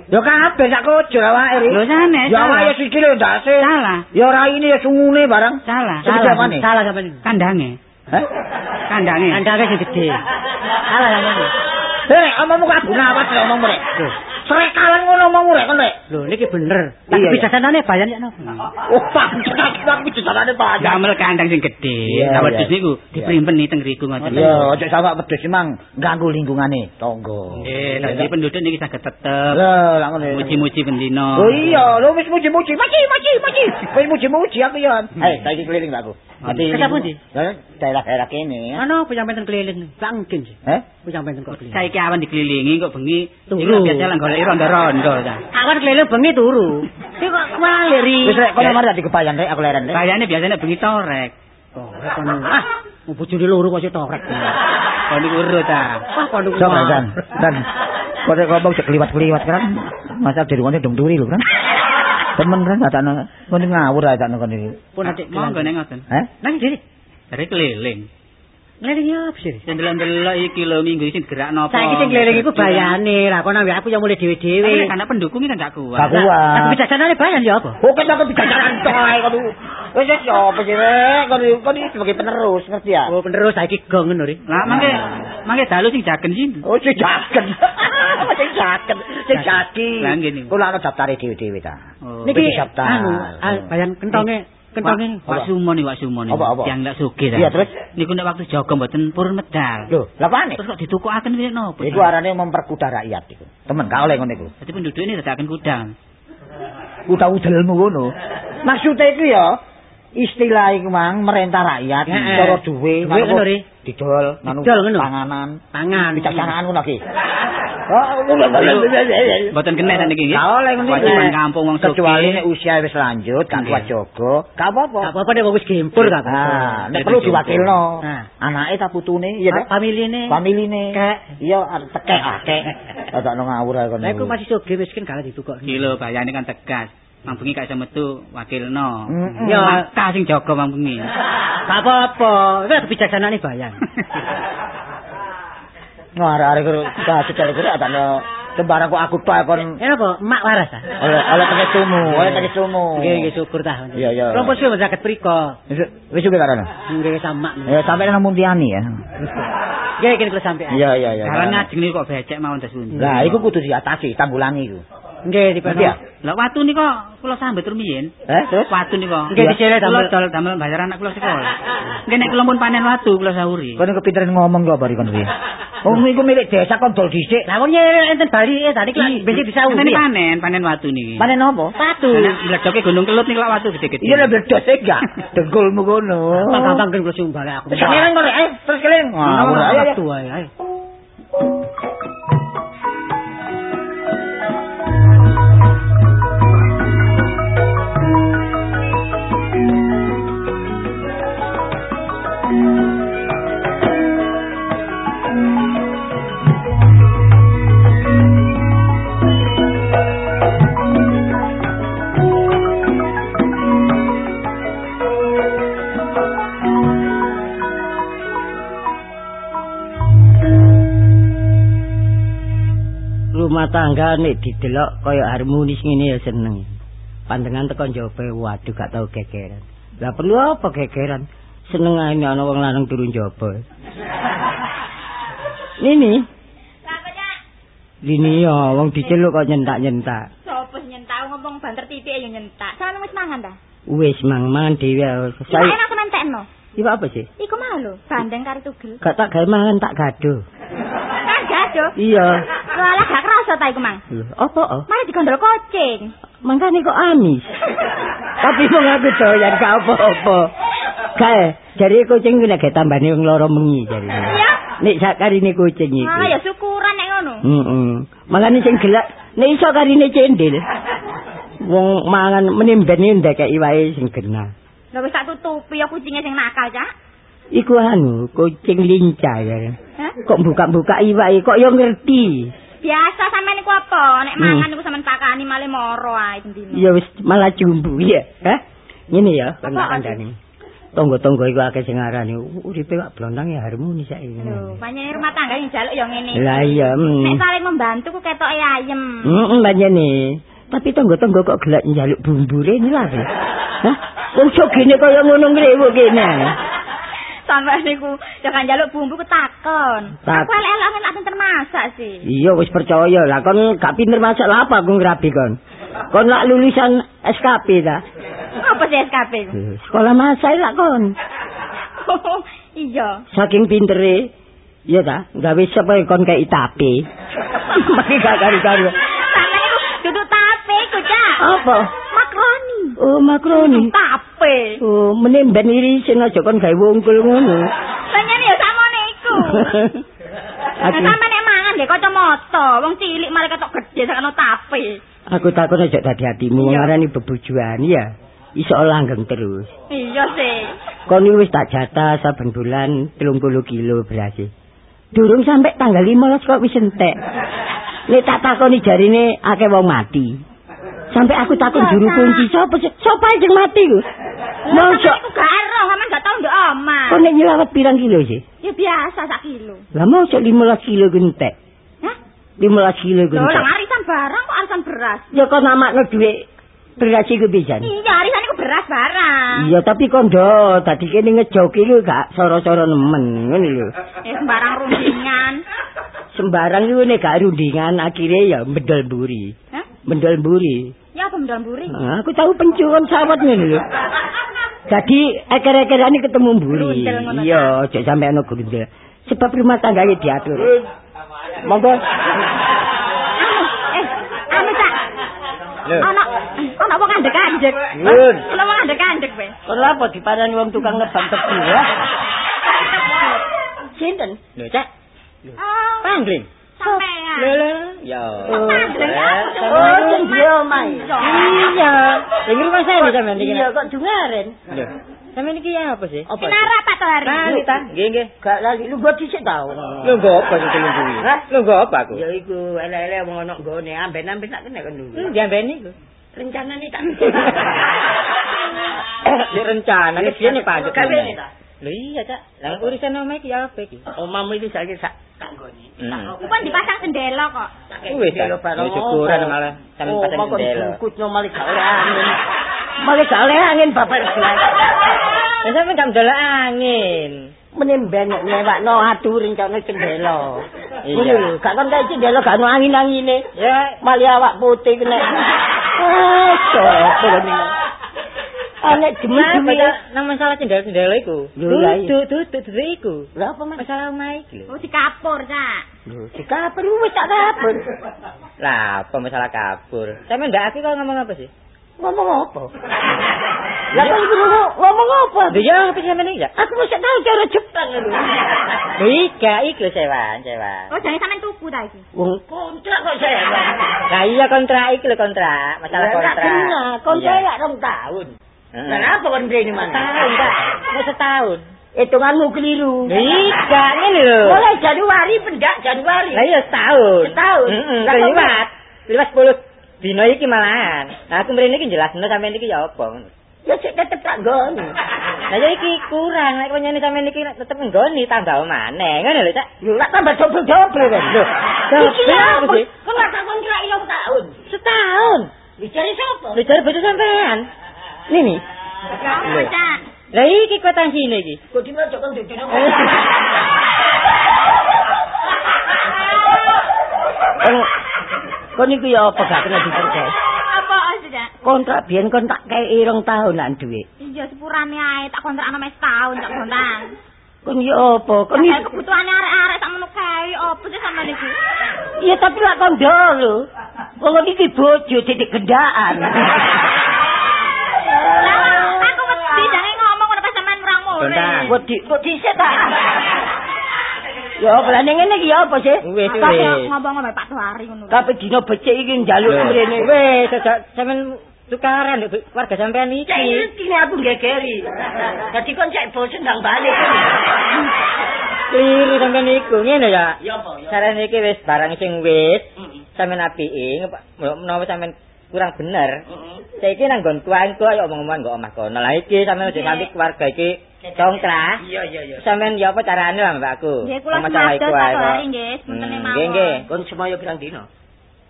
Ya kabeh sak kocok awake ri. Lho sanes. Ya salah. awake ya sikile ndase. Salah. Ya raine ya sungune barang. Salah. Salah, apane? salah sampean niku. Kandange. Hah? Kandange. Kandangnya sing gede. Salah sampean niku. Eh, omongmu kabuna apa sih Lho, Srekalan ngono omongmu rek kon rek. Lho niki bener. Iya, Tapi iya. bijaksanane bayan ya napa? Oh, pancen aku bicarane banyak. Damel kandang sing gedhe. Iya, iya. wedhus niku diprimpeni teng ngriku ngoten. Ya, aja sampe wedhus emang ganggu lingkungane tangga. Eh, dadi penduduk niki saged tetep Lah, lak ngono. muji-muji bendina. Oh iya, lho wis muji-muji, muji, muji, muji. Wis muji-muji aku ya. Eh, saiki keliling aku. Ati Ke pundi? Lah, daerah-daerah kene. Ana penyampean teng keliling. Gak mungkin. Eh? Penyampean kok keliling. Saiki awan dikelilingi kok bengi iku biasa lah golek rondo-rondo ta. Awan keliling bengi turu. Iki kok kualiri. Wis rek kono mari dadi kepayan rek aku leren rek. Kayane biasanya bengi torek. Oh, rek kono. Ah, mau bojone loro kok sik torek. Kok niku urut ta. Wah, kono. Sok dan. Dan kok ngomong cek kliwat-kliwat kan. Masa di rumahnya dong turi lho kan. Temen kan atakno ngono ngawur atakno kon iki. Pun adik Monggo nek ngoten. Heh? Nang diri. Dari keliling. Ya apa sih? Sing delok-delok iki lho minggu iki gerak napa. Saiki sing keliling iku bayane. Lah kono ya aku yang mulai dhewe-dhewe. Karena pendukung kan gak kuat. Gak kuat. Tapi bijaksanane bayan ya apa? Oke, aku bicara coy kon. Wis wis yo apa sih rek? Kon iki sebagai penerus ngerti ya? Oh, penerus saiki gong ngono ri. Lah mangke mangke dalu sing jagen sih. Oh, sing jaken. (laughs) Sing jaken, sing jaki. Lah, niku. Kula ana daftare dhewe-dhewe ta. Oh. Niki Iki daftar. anu, ah, bayan kentonge, kentonge. Pak Sumo nih, Pak Sumo nih. Apa, apa? Yang ndak sugih ta. Iya, terus? Niku nek waktu jaga mboten purun medal. Lho, lha pane? Terus kok ditukukaken piye napa? Iku arane memperkuda rakyat iku. Temen gak oleh ngono iku. Dadi penduduk ini dadakan kudang. Udah udelmu ngono. Maksudnya iku ya istilah iku mang merentah rakyat, cara duwe, Duwe ngono, Ri. Didol, nganu ngono. panganan, Tangan. bijaksanaan ngono ki. (laughs) Oh. Mboten kena ta niki nggih. Oleh ngono iku. Kewajiban kampung wong sugih. Kecuali nek usia wis lanjut, gak Nggih. kuat jaga, gak apa-apa. Gak apa-apa nek wis gempur gak apa-apa. Ah, nek perlu diwakilno. Anake ta putune, iya ta? Familine. Familine. Kek. Iya, tekek akeh. Ada nang ngawur kono. Iku masih sugih miskin gak ditukok. Kilo bayane kan tegas. Mang bengi gak iso metu wakilno. Ya. Maka sing jaga mang bengi. Gak apa-apa. Iku kebijaksanane bayan. Nah, (laughs) arek-arek karo kasih kali kira ada sembarang kok aku tok kon Ya apa? Mak waras ah. oleh oleh pakai sumu, oleh pakai sumu. Nggih nggih syukur ta. Iya, iya. Rompos sih saged priko. Wis wis juga karena. Nggih sama. Ya sampai nang Muntiani ya. Nggih kene kula sampean. Iya iya iya. Karena ngajeng niku kok becek mawon das pundi. Lah, iku kudu diatasi, tanggulangi iku. Nggih dipeno. Lah watu nika kula sambet rumiyin. Eh, terus? Watu nika. Nggih, dicele damel. dol damel bayar anak kula sekolah. (laughs) Nggih nek kula pun panen watu kula sahuri. Kon kepinteran ngomong kok bari kon kuwi. Wong iku milik desa kon dol dhisik. Lah wong nyere enten bali eh tadi kok bensin disawu. Panen panen panen watu niki. Panen opo? Patu. Mledoke gunung kelut niku lak watu gede-gede. Iya lah bledos e gak. (laughs) Dengkulmu kono. Gampang kan kula sumbal aku. Keliling kok, eh, terus ayo ayo. Waktu ae. Rumah tangga nek didelok kaya harmonis ngene ya seneng. Pandangan teko njope waduh gak tau gegeran. Lah perlu apa gegeran? Seneng ae ana wong lanang turun njope. (laughs) Nini, Apa ya? ya wong diceluk kok nyentak-nyentak. Sopo nyentak ngomong banter titik yo nyentak. Sampe wis mangan ta? Wis mang-mangan dhewe. Saya enak aku nentekno. Iku apa sih? Iku mah lho, bandeng karo tugel. Gak tak gawe mangan tak gado. (laughs) Gado. Iya. Walah gak kerasa ta iku mang. Lho, apa? oh? Malah digondol kucing. Mangkane kok amis. Tapi wong aku doyan gak apa-apa. Kae, jare kucing ku nek tambane wong loro mengi jare. Iya. Nek sakarine kucing iku. Malah ya syukuran nek ngono. Heeh. Mangane sing gelak nek iso karine cendil. Wong mangan menimben ndekeki wae sing genah. Lah wis tak tutupi ya kucinge sing nakal, Cak. Iku anu, kucing lincah ya. Kok buka-buka iwake kok yo ngerti. Biasa sampean niku apa? Nek Hmm. mangan niku sampean pakani malah moro ae dino. Ya wis malah jumbu ya. Hah? Ngene ya, kan kandhane. Tonggo-tonggo iku akeh sing ngarani uripe kok blontang ya harmonis saiki. Lho, panjenengan rumah tangga yang jaluk ya ngene. Lah iya. Nek mm. saling membantu ku ketoke ayem. Heeh, panjene. Tapi tonggo-tonggo kok gelak njaluk bumbure lah. Hah? Wong sogene kaya ngono ngrewuk kene. Wae niku. Ya kan njaluk bumbu ketakon. Tak- Aku elek-elek lak pinter masak sih. Iya wis percaya lah kon gak pinter masak lah apa aku ngrabi kon. Kon lak lulusan SKP ta. Apa sih SKP ku? Sekolah masak lah kon. iya. Saking pintere Iya ta, gawe sapa kon kayak itape. Maki gak kari-kari. Sampe niku duduk tape ku, Cak. Apa? Makroni. Oh, makroni. Tape. Oh, meneh ben irisin aja kon gawe wungkul ngono. Pengen ya samone iku. (laughs) aku Nah, sampe nek mangan nggih kacamata, wong cilik mari ketok gedhe sakno tape. aku takut aja dadi hatimu Iya. ngarani bebujuan ya. Iso langgeng terus. Iya sih. Kon iki wis tak jatah saben bulan 30 kilo beras. Durung sampai tanggal 15 kok wis entek. Nek tak takoni jarine akeh wong mati. Sampai aku takon juru kunci sapa? Sapa sing mati ku? Mosok Mosok iku gak ero, sampean gak tau ndok omah. kon nek nyelawat pirang kilo sih? Ya biasa sak kilo. Lah mosok 15 kilo ku entek. Hah? 15 kilo ku Lho, entek. lang arisan barang kok arisan beras. Ya kok namakno dhuwit beras iku pisan. Iya, arisan iku beras barang. Iya tapi kondo tadi kene ngejoki ku gak soro-soro nemen ngono lho. Eh sembarang rundingan. Sembarang iku nek gak rundingan akhirnya ya mendol mburi. Hah? Mendol mburi. Ya mendol mburi? Nah, aku tahu pencurian sawat ngono lho. Jadi eker-ekerane ketemu mburi. Grundel ngono, Iya, aja sampe ana grundel. Sebab rumah tangganya diatur. Monggo. Anu, eh, anu cak. Ana ana wong andek-andek. Nun. Ana wong andek-andek kowe. Kon apa diparani wong tukang nebang tebu ya? Sinten? Lho, Cak. Oh, Panggling. Sampean. Lho, ya. Panggling aku. Oh, sing dia omahe. Iya. Sing rumah saya sampean iki. Iya, kok dungaren. Lho. Sampean iki apa sih? Apa? Kenara Pak Tohari? Lali ta? Nggih, nggih. Gak lali lu gua dhisik tau. Lho, nggo apa sing dilungguhi? Hah? Lho, nggo apa aku? Ya iku elek-elek wong ana nggone amben-amben tak kena kan dulu. Hmm, diambeni iku. Rencanane tak. Di rencana ke dia nih Pak. Kawin ta? Lho iya, Cak. Lah urusan omah iki apa iki? Omamu iki saiki sak tak nggone. Hmm. Ku kan dipasang jendela kok. Wis, Cak. Wis syukuran malah sampe Oh, pateng jendela. Kutno malah gak oleh angin. Malah gak oleh angin bapak sebelah. Ya sampe gak ndelok angin. Menimben nyewakno atu rencana jendela. Iya. Ngono lho, gak kon kae jendela gak ono angin-angine. Ya, Malah awak putih kena. (laughs) Ah, cok ini. Kenapa demi-demi. Cak? nang masalah jendela-jendela iku? Lho, lah, iya. Tuh, tuh, tuh, tuh, iku. Lah apa mas? Masalah omah iki lho. Oh dikapur, Cak. Lho, dikapur wis tak kapur. Lah, apa masalah kabur? Sampe ndak aku kok ngomong apa sih? Ngomong apa? Lah kan iku ngomong ngomong apa? Ya apa sih? Cak? Aku wis tahu cara Jepang lho. Lho iya, iki lho sewan, sewan. Oh, jangan sampean tuku ta iki. Wong kontrak kok saya. Lah iya kontrak iki lho kontrak, masalah kontrak. Kena, kontrak Iya. lak rong tahun. Heeh. Kenapa kon beli mana? Setahun, Cak. Mau setahun. Hitunganmu keliru. Iya, ngene lho. Mulai Januari pendak Januari. Lah iya setahun. Setahun. Heeh, Lah, kok liwat. Liwat 10 dino iki malahan. Nah aku mrene iki jelasno sampean iki ya apa ngono. Ya sik tetep tak nggon. Lah ya iki kurang nek nyene sampean iki tetep nggoni tambah maneh. Ngono lho, Cak. Lho lak tambah dobel-dobel kan. Lho. Iki Dobel apa apa? Kok lak tak kontrak ilmu tahun? Setahun. Bicara siapa? Lho jare bojo sampean. Nini. Oh, Cak. Lah iki iki. Kok di mana kan duduk Kon kon iku ya apa gak kena dipercaya? Apa aja, Cak? Kontrak biyen kon tak kei irong tahun lan duit. Iya sepurane ae tak kontrakno mes tahun Cak kontang. Kon ya apa? Kon iki kebutuhane arek-arek sak ngono kae. Apa sih sampean iki? Iya tapi lak kondo lho. Wong iki bojo titik gendaan. Lah aku mesti jangan ngomong ngono pas Kontang. Wedi kok dhisik ta? (laughs) Ya apa ning ngene iki ya apa sih? Wis wis. ngomong-ngomong Pak Tuhari ngono. Tapi dino becik iki njaluk Lho, mrene. Wis, sampean tukaran nduk keluarga sampean Cek iki. iki aku gegeri. Dadi kon cek bosen ndang balik. Kliru sampean iku ngene ya. Ya apa ya? Carane iki wis barang sing wis sampean apiki ngep- menawa sampean kurang bener. Saiki nang nggon tuanku ayo omong-omongan nggo omah kono. Lah iki sampean aja nganti keluarga iki congkrah. Iya iya iya. Sampean ya apa carane lah mbakku? Nggih kula nggih, sepunten Hmm, mawon. Nggih nggih. Kon semoyo pirang dino?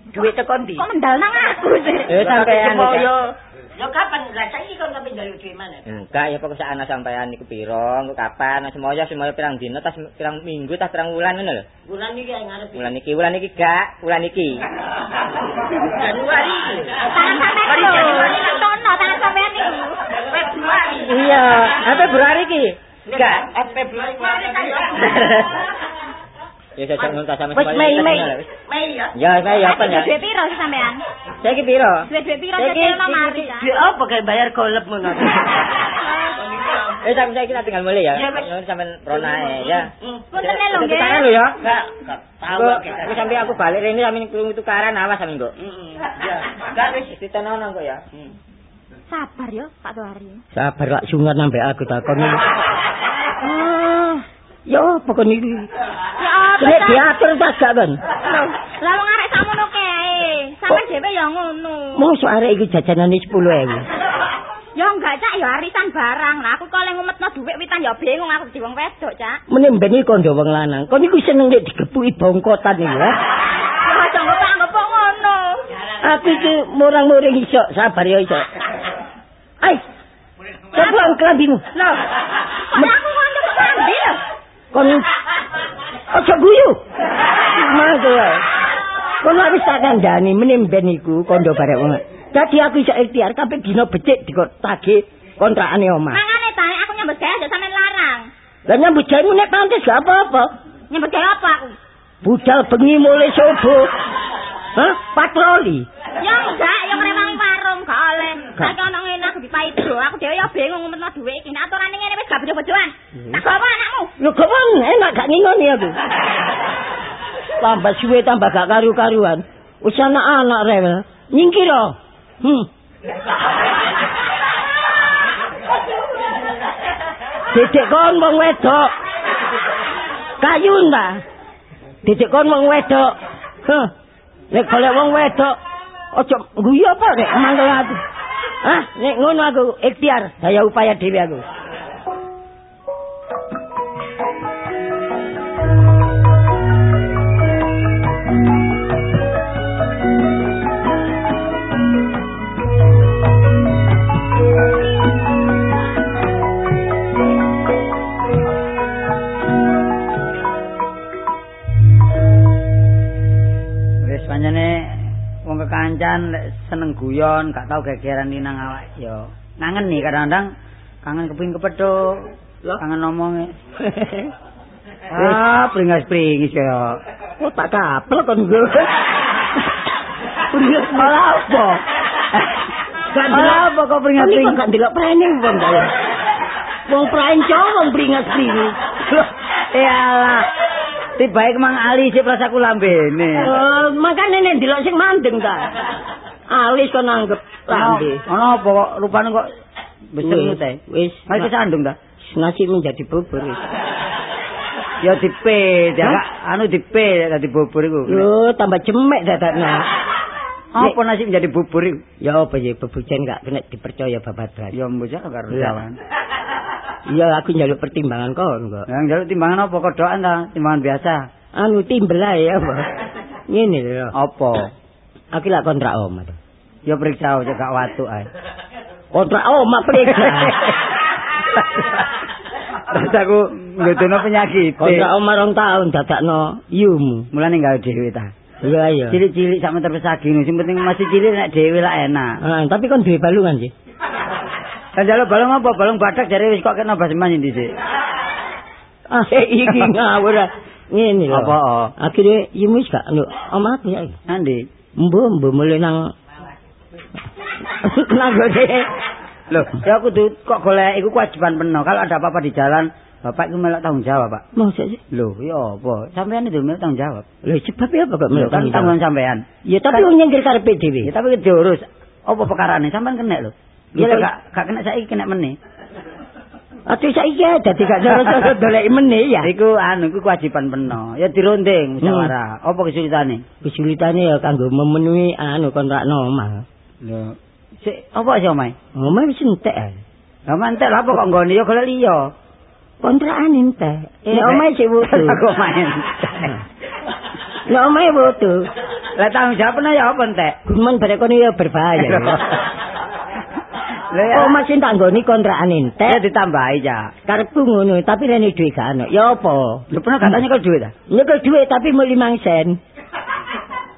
Duit teko ndi? Kok mendal nang aku sih? Eh sampean. Yo. Yo kapan lah saiki kon sampe njaluk duit mana? Enggak ya pokoknya ana sampean niku piro, engko kapan, semoyo semoyo pirang dina tas pirang minggu tas pirang wulan ngono lho. Bulan iki ngarep. Wulan iki, wulan iki gak, wulan iki. Januari. Ini tono tangan sampean niku. Februari. Iya, apa Februari iki? Enggak, eh, Februari (laughs) ya. Ya saya ngono sama Wis Mei Mei. Mei ya. Ya, saya apa ya? Duit piro sih sampean? Saya ki piro? Duit piro sih ono mari. Duit apa kayak bayar golep ngono. (laughs) Eh sampe saya kita tinggal mulai ya. Ngono sampean pronae ya. Punten lho nggih. Tukaran lho ya. Enggak, tahu aku sampe aku balik rene sampe krungu tukaran awas sampe kok. Heeh. Ya. Enggak wis Ditenono kok ya. Sabar yo Pak Tuari. Sabar lak sungan sampe aku takon. (laughs) Ah, yo pokoknya. Ya (laughs) Nek diatur tas gak kan? Lah wong arek sakmono kae. Sampe dhewe ya ngono. Mosok arek iki jajanane 10.000. Ya enggak cak ya arisan barang. Lah aku kok le ngumetno dhuwit witan ya bingung aku di wong wedok cak. Meneh ben iki kandha wong lanang. Kon iku seneng nek digepuki bongkotan iki ya. Aja ngopak ngopok ngono. Aku iki murang-muring iso, sabar ya iso. Ai. Coba kelambimu. Lho, kok aku ngono kok lho. Kon Ojo guyu. Mangko wae. Kon wis tak kandhani meneh ben iku kandha barek wong. Dadi aku iso ikhtiar kabeh dina becik dikotake kontrakane omah. Mangane ta aku nyambut gawe aja sampean larang. Lah nyambut gawe nek pantes gak apa-apa. Nyambut gawe apa aku? Budal bengi mulai subuh. Hah? Patroli. Ya enggak, ya ngrewangi warung gak oleh. Gak. Saiki ono ngene aku dipaido. Aku dhewe ya bingung ngumetno dhuwit iki. Nek aturane ngene wis gak bojo-bojoan. Tak gawa anakmu. Lho kok wong enak gak ngingoni aku. Tambah suwe tambah gak karu-karuan. Wis anak-anak rewel. Nyingkira. Hmm. Dedek kon wong wedok. Kayun ta? Dedek kon wong wedok. Heh. Nek golek wong wedok, aja guyu apa nek mangkel ati. Hah, nek ngono aku ikhtiar, daya upaya dhewe aku. Guyon, gak tau gegeran nang awak yo. Nangen nih kadang-kadang kangen kepingin kepethuk. Kangen ngomong. (laughs) ah, pringas-pringis yo. Oh, tak kapel kon gue. (laughs) Pringat malah apa? Gak Malah apa kok pringat-pringis? Gak delok prene wong kaya. Wong pranco wong pringat pringis. Iyalah. (laughs) Tibae kemang ali sih prasaku lambene. Oh, makane nek delok sing mandeng ta. Alis kon anggap lambe. Ono apa kok rupane kok besar teh. Wis, Mari kesandung ta? nasi menjadi bubur wis. (laughs) Ya dipe, ya Kak. anu dipe dadi bubur iku. Lho, tambah cemek dadakna. Apa nasi menjadi bubur iku? Ya apa ya bebujan gak kena dipercaya babat berat. Ya mbocah karo Iya. jawan. Iya, aku njaluk pertimbangan kon kok. Yang jaluk timbangan apa kodokan ta? Timbangan biasa. Anu timbel ae apa. (laughs) Ngene lho. Apa? Aku lak kontrak omah. Ya periksa aja gak watu ae. Kontrak omah periksa. (laughs) Terus aku nggodono penyakit. kontrak omah rong tahun dadakno yumu. Mulane gawe dhewe ta. Iya iya. Cilik-cilik sak meter pesagi sing penting masih cilik nek dhewe lah enak. Ah, tapi kon duwe balungan sih. Kan jaluk balung apa? Balung badak jare wis kok kena basman ndi sih. Ah, (laughs) iki ngawur. Ngene lho. Apa? Akhire yumu wis gak lho omah aku ya. Nanti. Mbo mbo mulai nang nang gede. Loh, ya aku tuh kok golek iku kewajiban penuh. Kalau ada apa-apa di jalan, Bapak iku melok tanggung jawab, Pak. Masa sih? Loh, ya apa? Sampean itu melok tanggung jawab. Lho sebabnya apa kok melok kan tanggung jawab? sampean. Ya tapi wong nyengkir karepe dhewe. Ya tapi diurus. Apa perkarane? Sampean kena lho. Ya, gak gak kena saiki kena meneh. Aduh saiki ya dadi gak cara-cara dolek meneh ya. Iku anu iku kewajiban penuh. Ya dirunding musyawarah. Apa kesulitane? Kesulitane ya kanggo memenuhi anu kontrak omah. Lho. Sik, apa sih omae? Omah wis entek. Lah mantek lah apa kok nggone ya golek liya. Kontrakan entek. Eh, Nek omah sik wudu. Aku main. Nek omah wudu. Lah tanggung jawabnya ya apa entek? Gumen barek kono ya berbahaya. (laughs) Lah ya. Oh masih tak nggoni kontrakan Ya entek. ditambahi ya. Karepku ngono, tapi rene duit gak ono. Ya apa? Lu pernah katanya kau duit ah? Nyekel duit tapi mau 5 sen.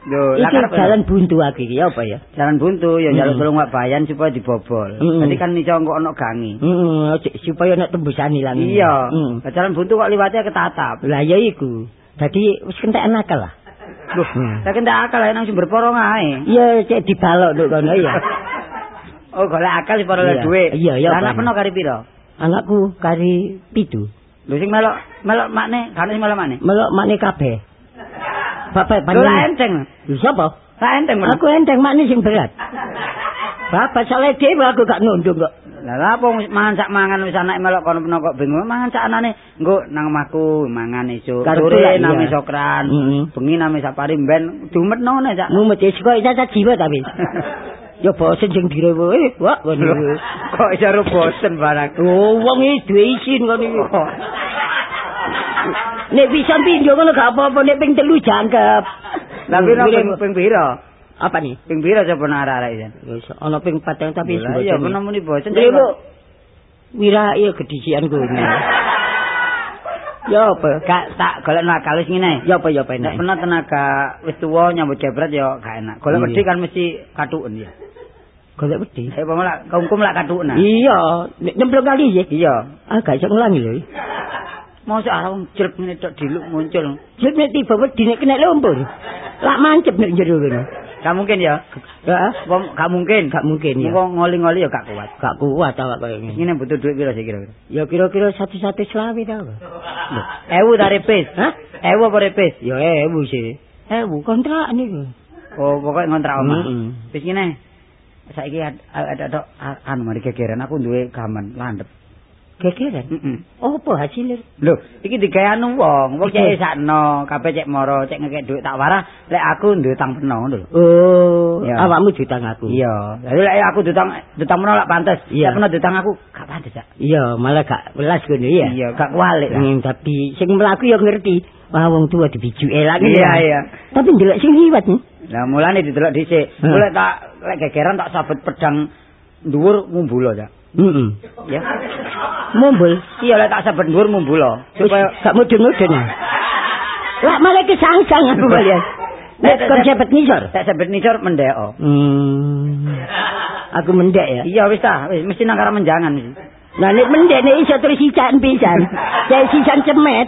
Lho, Iki jalan buntu aku iki, ya apa ya? jalan buntu ya jalur tolong Pak Bayan supaya dibobol. Jadi kan iso engko ono gangi. Heeh, supaya nek tembusan ilang. Iya. Lah Jalan buntu kok liwatnya ketatap. Lah ya iku. Dadi wis kentekan akal lah. Loh, Hmm. saya kena akal ya nang sumber porong ae. Iya, cek dibalok nduk kono ya. (laughs) Oh, golek akal si para duit. Iya, iya, anak peno kari piro? Anakku kari pitu. Lho sing melok melok makne, kan sing melok makne. Melok makne kabeh. Bapak panjenengan. enteng. Lho sapa? Lah enteng. Aku enteng makne sing berat. Bapak salah dhewe aku gak nundung kok. Lah apa mangan sak mangan wis anak melok kono peno kok bingung mangan sak anane nggo nang omahku mangan esuk. Karep Sore nami sokran. Heeh. Bengi nami sapari ben dumetno ne cak. Mumet wis kok cacat jiwa tapi. (laughs) Ya bosen sing direwo eh wah ngono. Kok iso bosen barang. Oh, wong iki duwe isin ngono iki. Nek bisa pinjo ngono gak apa-apa, nek ping telu jangkep. Lah Ngirim- ping piro? Apa nih? Ping piro coba arek-arek iki? Wis ana ping 4 tapi iya bosen. peno muni bosen. Lha kok wira iya kedisian kono. Ya apa? Gak tak golek nakal wis ngene. Ya apa ya apa enak. pernah tenaga wis tuwa nyambut jebret ya gak enak. Golek wedi kan mesti katuken ya. Golek wedi. Eh pamela kaum-kaum lak katuken. Iya, nyemplung kali ya. Iya. Ah gak iso ngulangi lho. Mosok arep wong jelek ngene tok diluk muncul. Jek nek tiba wedi nek kena lumpur. Lak mancep nek jero kene. Gak mungkin ya. Heeh. Gak mungkin. Gak mungkin ya. Wong ngoli-ngoli ya gak kuat. Gak kuat awak koyo ngene. Ngene butuh duit piro sih kira-kira? Ya kira-kira satu-satu selawi ta. Ewu ta repis? Hah? Ewu apa repis? Ya ewu sih. Ewu kontrak niku. Oh, pokoknya ngontrak omah. Wis ngene. Saiki ad- ada ada anu mari gegeran aku duwe gaman landep. Gegeran. Heeh. Opo hasilnya? Lho, iki digawe wong, wong Iya. cek sakno, kabeh cek moro, cek ngekek dhuwit tak warah, lek aku duwe tang peno lho. Oh, awakmu jutang aku. Iya, lalu lek aku dutang dutang peno lak pantes, Iya. lek peno dutang aku gak pantes ya. Iya, malah gak welas ngono ya. Iya, gak kualik lah. Hmm, tapi sing mlaku ya ngerti. Wah, wong tua dibijuke lagi. Iya, iya. Tapi ndelok sing liwat. Lah mulane didelok dhisik. Hmm. Mulai tak lek gegeran tak sabet pedang dhuwur mumbulo ya. Heeh. Ya. Mumbul. Iya lek tak sabet dhuwur mumbulo Supaya gak mudun-mudun. Lah malah kesangsang aku kalian. Nek kon cepet nisor. tak sabet nisor mendeo. Hmm. Aku mendek ya. Iya wis ta, wis mesti nang karo menjangan mesti. Nah nek mendek nek iso terus sican pisan. Kayak (laughs) sican cemet.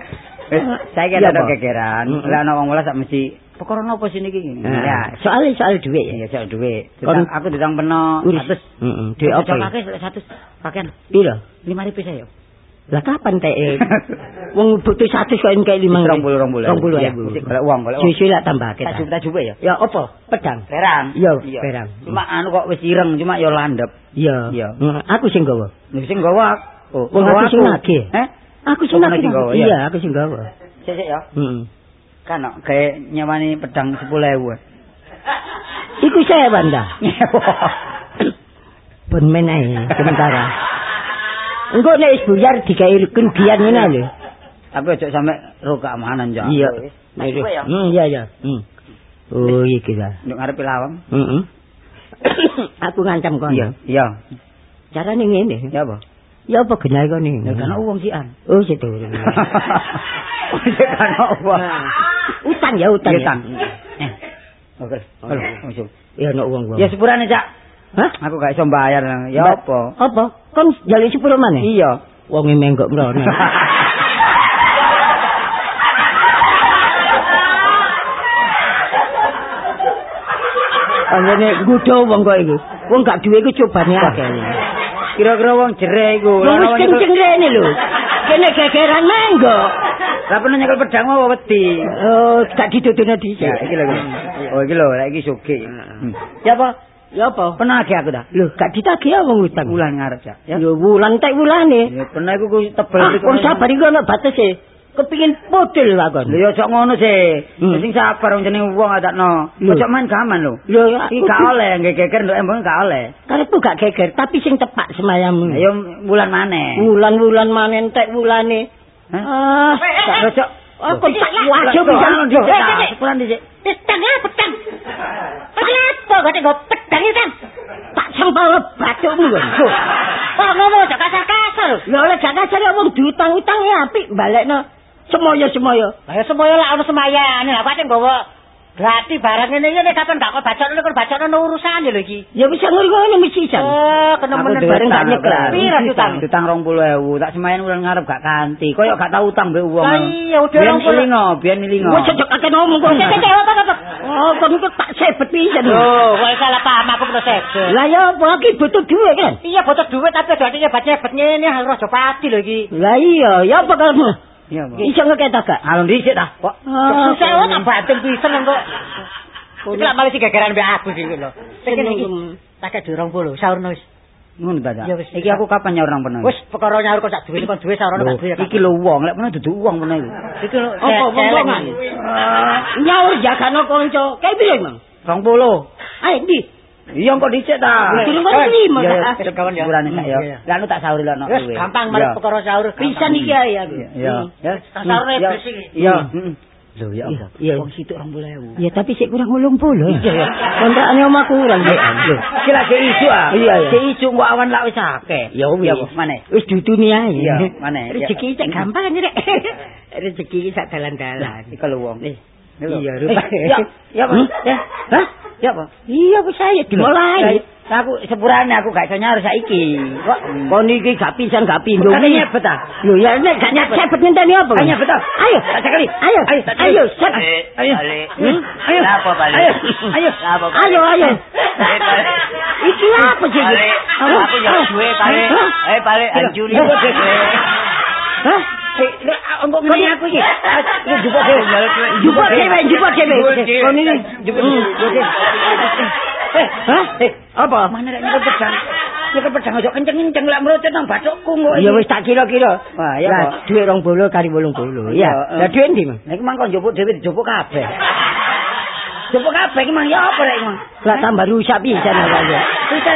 Wis saiki ada. Mm-mm. Lah ana wong welas sak mesti perkara napa sini iki? Ya, Ya, soal soal duit iya ya. soal duit. Kon- aku ditang peno Urus. 100. Heeh. Duit apa? ya? Pakai 100 pakaian Piro? 5000 saya. Lah kapan teh? (laughs) Wong butuh satu kok puluh. Rong puluh Iya, ribu. mesti golek uang, golek uang. Susu lah tambah Tak kita. tak jupe ya. Ya apa? Pedang. Perang. Iya, perang. Cuma anu kok wis ireng, cuma ya landep. Iya. Iya. Mm, Aku sing gawa. Sing gawa oh, Wong aku sing nagih. Eh? Aku sing nagih. sing gawa, iya. Iya, aku sing gawa. Sik sik ya. Heeh. Kan kayak nyewani pedang 10.000. (laughs) Iku saya banda. (laughs) Pun menae sementara. Engko nek wis buyar digawe kerugian ngene lho. Tapi ojo sampe roka amanan ya. Iya. Tak jupe ya. Hmm, iya iya. Hmm. Oh, iki ta. Nduk ngarep lawang. Heeh. (coughs) Aku ngancam kono. Iya, iya. Carane ngene. Ya apa? Ya apa genah kene? Ya kan uang sian. Oh, situ. (laughs) Ya kan uang. utang ya, utang. Iya, ya. Tang. Eh. Oke. Ya uang uang. Ya sepurane, Cak. Hah? Aku gak iso bayar. Ya apa? Apa? Kon jaluk sepuro maneh? Iya. Wong e menggok mrono. (laughs) Anjene nggodho wong kok iku. Wong gak duwe iku cobane akeh. Kira-kira wong jere iku. Wis kenceng rene lho. (laughs) Kene gegeran menggok. Lah pernah nyekel pedang apa wedi? Oh, gak ditutuno dhisik. Ya, iki lho. Oh, iki lho, lek iki sugih. Hmm. Ya apa? Ya apa? Pernah lagi aku dah. Lho, gak ditagih wong utang. Bulan ngarep. Ya. Lho, wulan tek wulane. Ya pernah iku ku tebel Ah, sabar iku ana batese. Kepingin lah kon. Lho ya ojo ngono sih. Hmm. Sing sabar wong jenenge wong adakno. Ojo main gaman lho. Lho, Iki gak oleh nggih geger nduk embong gak oleh. Karepku gak geger, tapi sing tepak semayammu. Ayo bulan maneh. Wulan-wulan manen tek wulane. Hah? Ah, Gak ojo Aku tak wajib bisa. Eh, eh, eh. Sepuran dhisik. Pedang ya, pedang. Kenapa kau tengok pedang itu? Tak sempal batukmu kan. Kok ngomong aja kasar-kasar. Ya oleh gak kasar ya wong diutang-utang ya apik balekno. Semoyo-semoyo. Lah ya semoyo lak ono semayane. Lah kok nggawa Berarti barang ini ini kapan gak kau baca dulu kan baca dulu urusan ya lagi. Ya bisa ngono mesti jan. Oh, kena Aku menen bareng gak nyekel. Bro. Pira utang? Utang 20.000, tak semayan ulang ngarep gak kanti. Koyok gak tau utang mbek wong. Lah iya udah puluh. ilingo, biyen ilingo. Wes cocok akeh ngomong kok. Cek cek apa apa? Oh, kon iku tak sebet pisan. Oh, kok salah paham aku perlu sekse. Lah ya apa iki butuh duit kan? Iya butuh duit tapi ya baca betnya ini harus rojo pati lho iki. Lah iya, ya apa kamu? Iya, Pak. Iso ngeketok gak? Alon dhisik ta. Kok Ah, Susah kok tak batin pisan kok. Iki lak malah gegeran mbek aku sih lho. Sing kene iki tak kek 20 saurno wis. ngono ta? Ya wis. Iki aku kapan nyaur nang peno? Wis perkara nyaur kok sak duwe kon duwe saurno tak duwe. iki lho wong, lek peno dudu wong peno iki. Iki lho Apa wong-wongan? Nyaur jagano kanca. Kae piye, Mang? 20. Ayo ndi? Iya kok dhisik ta. Durung kan lima, Iya, Kak. iya, kawan ya. Sepurane sak ya. Lah anu tak lho nek Wis gampang malah perkara saur. Pisan iki ae aku. Iya. Ya. Saurne Iya. bersih. Iya. heeh. Lho ya? Iya. Wong situk 20.000. Ya tapi sik kurang 80. Iya ya. Kontrakane omah kurang. Lho. Kira ke isu ah. Iya. Ke isu kok awan lak wis akeh. Ya wis. Iya, mana? Wis duduni ae. Iya, mana? (laughs) (laughs) Rezeki cek gampang rek. Rezeki iki sak dalan-dalan. Iki lho wong. Eh. Iya, Eh, rupa. Ya, ya. Hmm? Ya. Hah? Ya, Pak. Iya wis ae dimulai. Aku sepurane aku gak iso nyaur saiki. Kok Kon iki gak pisan gak pindo. Bukan nyebet ah. Lho ya nek gak nyebet nyebet ngenteni apa? Ayo nyebet ah. Ayo, sekali. Ayo, Ayo, sekali. ayo, set. Ayo. Hmm? Ayo. Apa? Ayo. Ayo. Apa, Pak? Ayo, ayo. Pak. Iki apa sih? Aku ya duwe, Pale. Eh, Pale, anjuli. Iya. Hah? Eh, engko ngene aku iki. Lu jupuk dhewe. Jupuk dhewe, jupuk dhewe. Kon iki Jupuk dhewe. Eh, Hah? eh, apa? Mana rek nyekel pedang? Nyekel pedang aja kenceng-kenceng lek merocot nang bathukku kok. Ya wis tak kira-kira. Wah, ya, Lah, Pak. dhuwit 20 kali 80. Iya, Ya. eh. Lah dhuwit ndi, Mang? Nek mang kok njupuk dhewe dijupuk kabeh. (laughs) Jupuk kabeh iki mang ya apa rek mang? Lah tambah rusak pisan aku. Bisa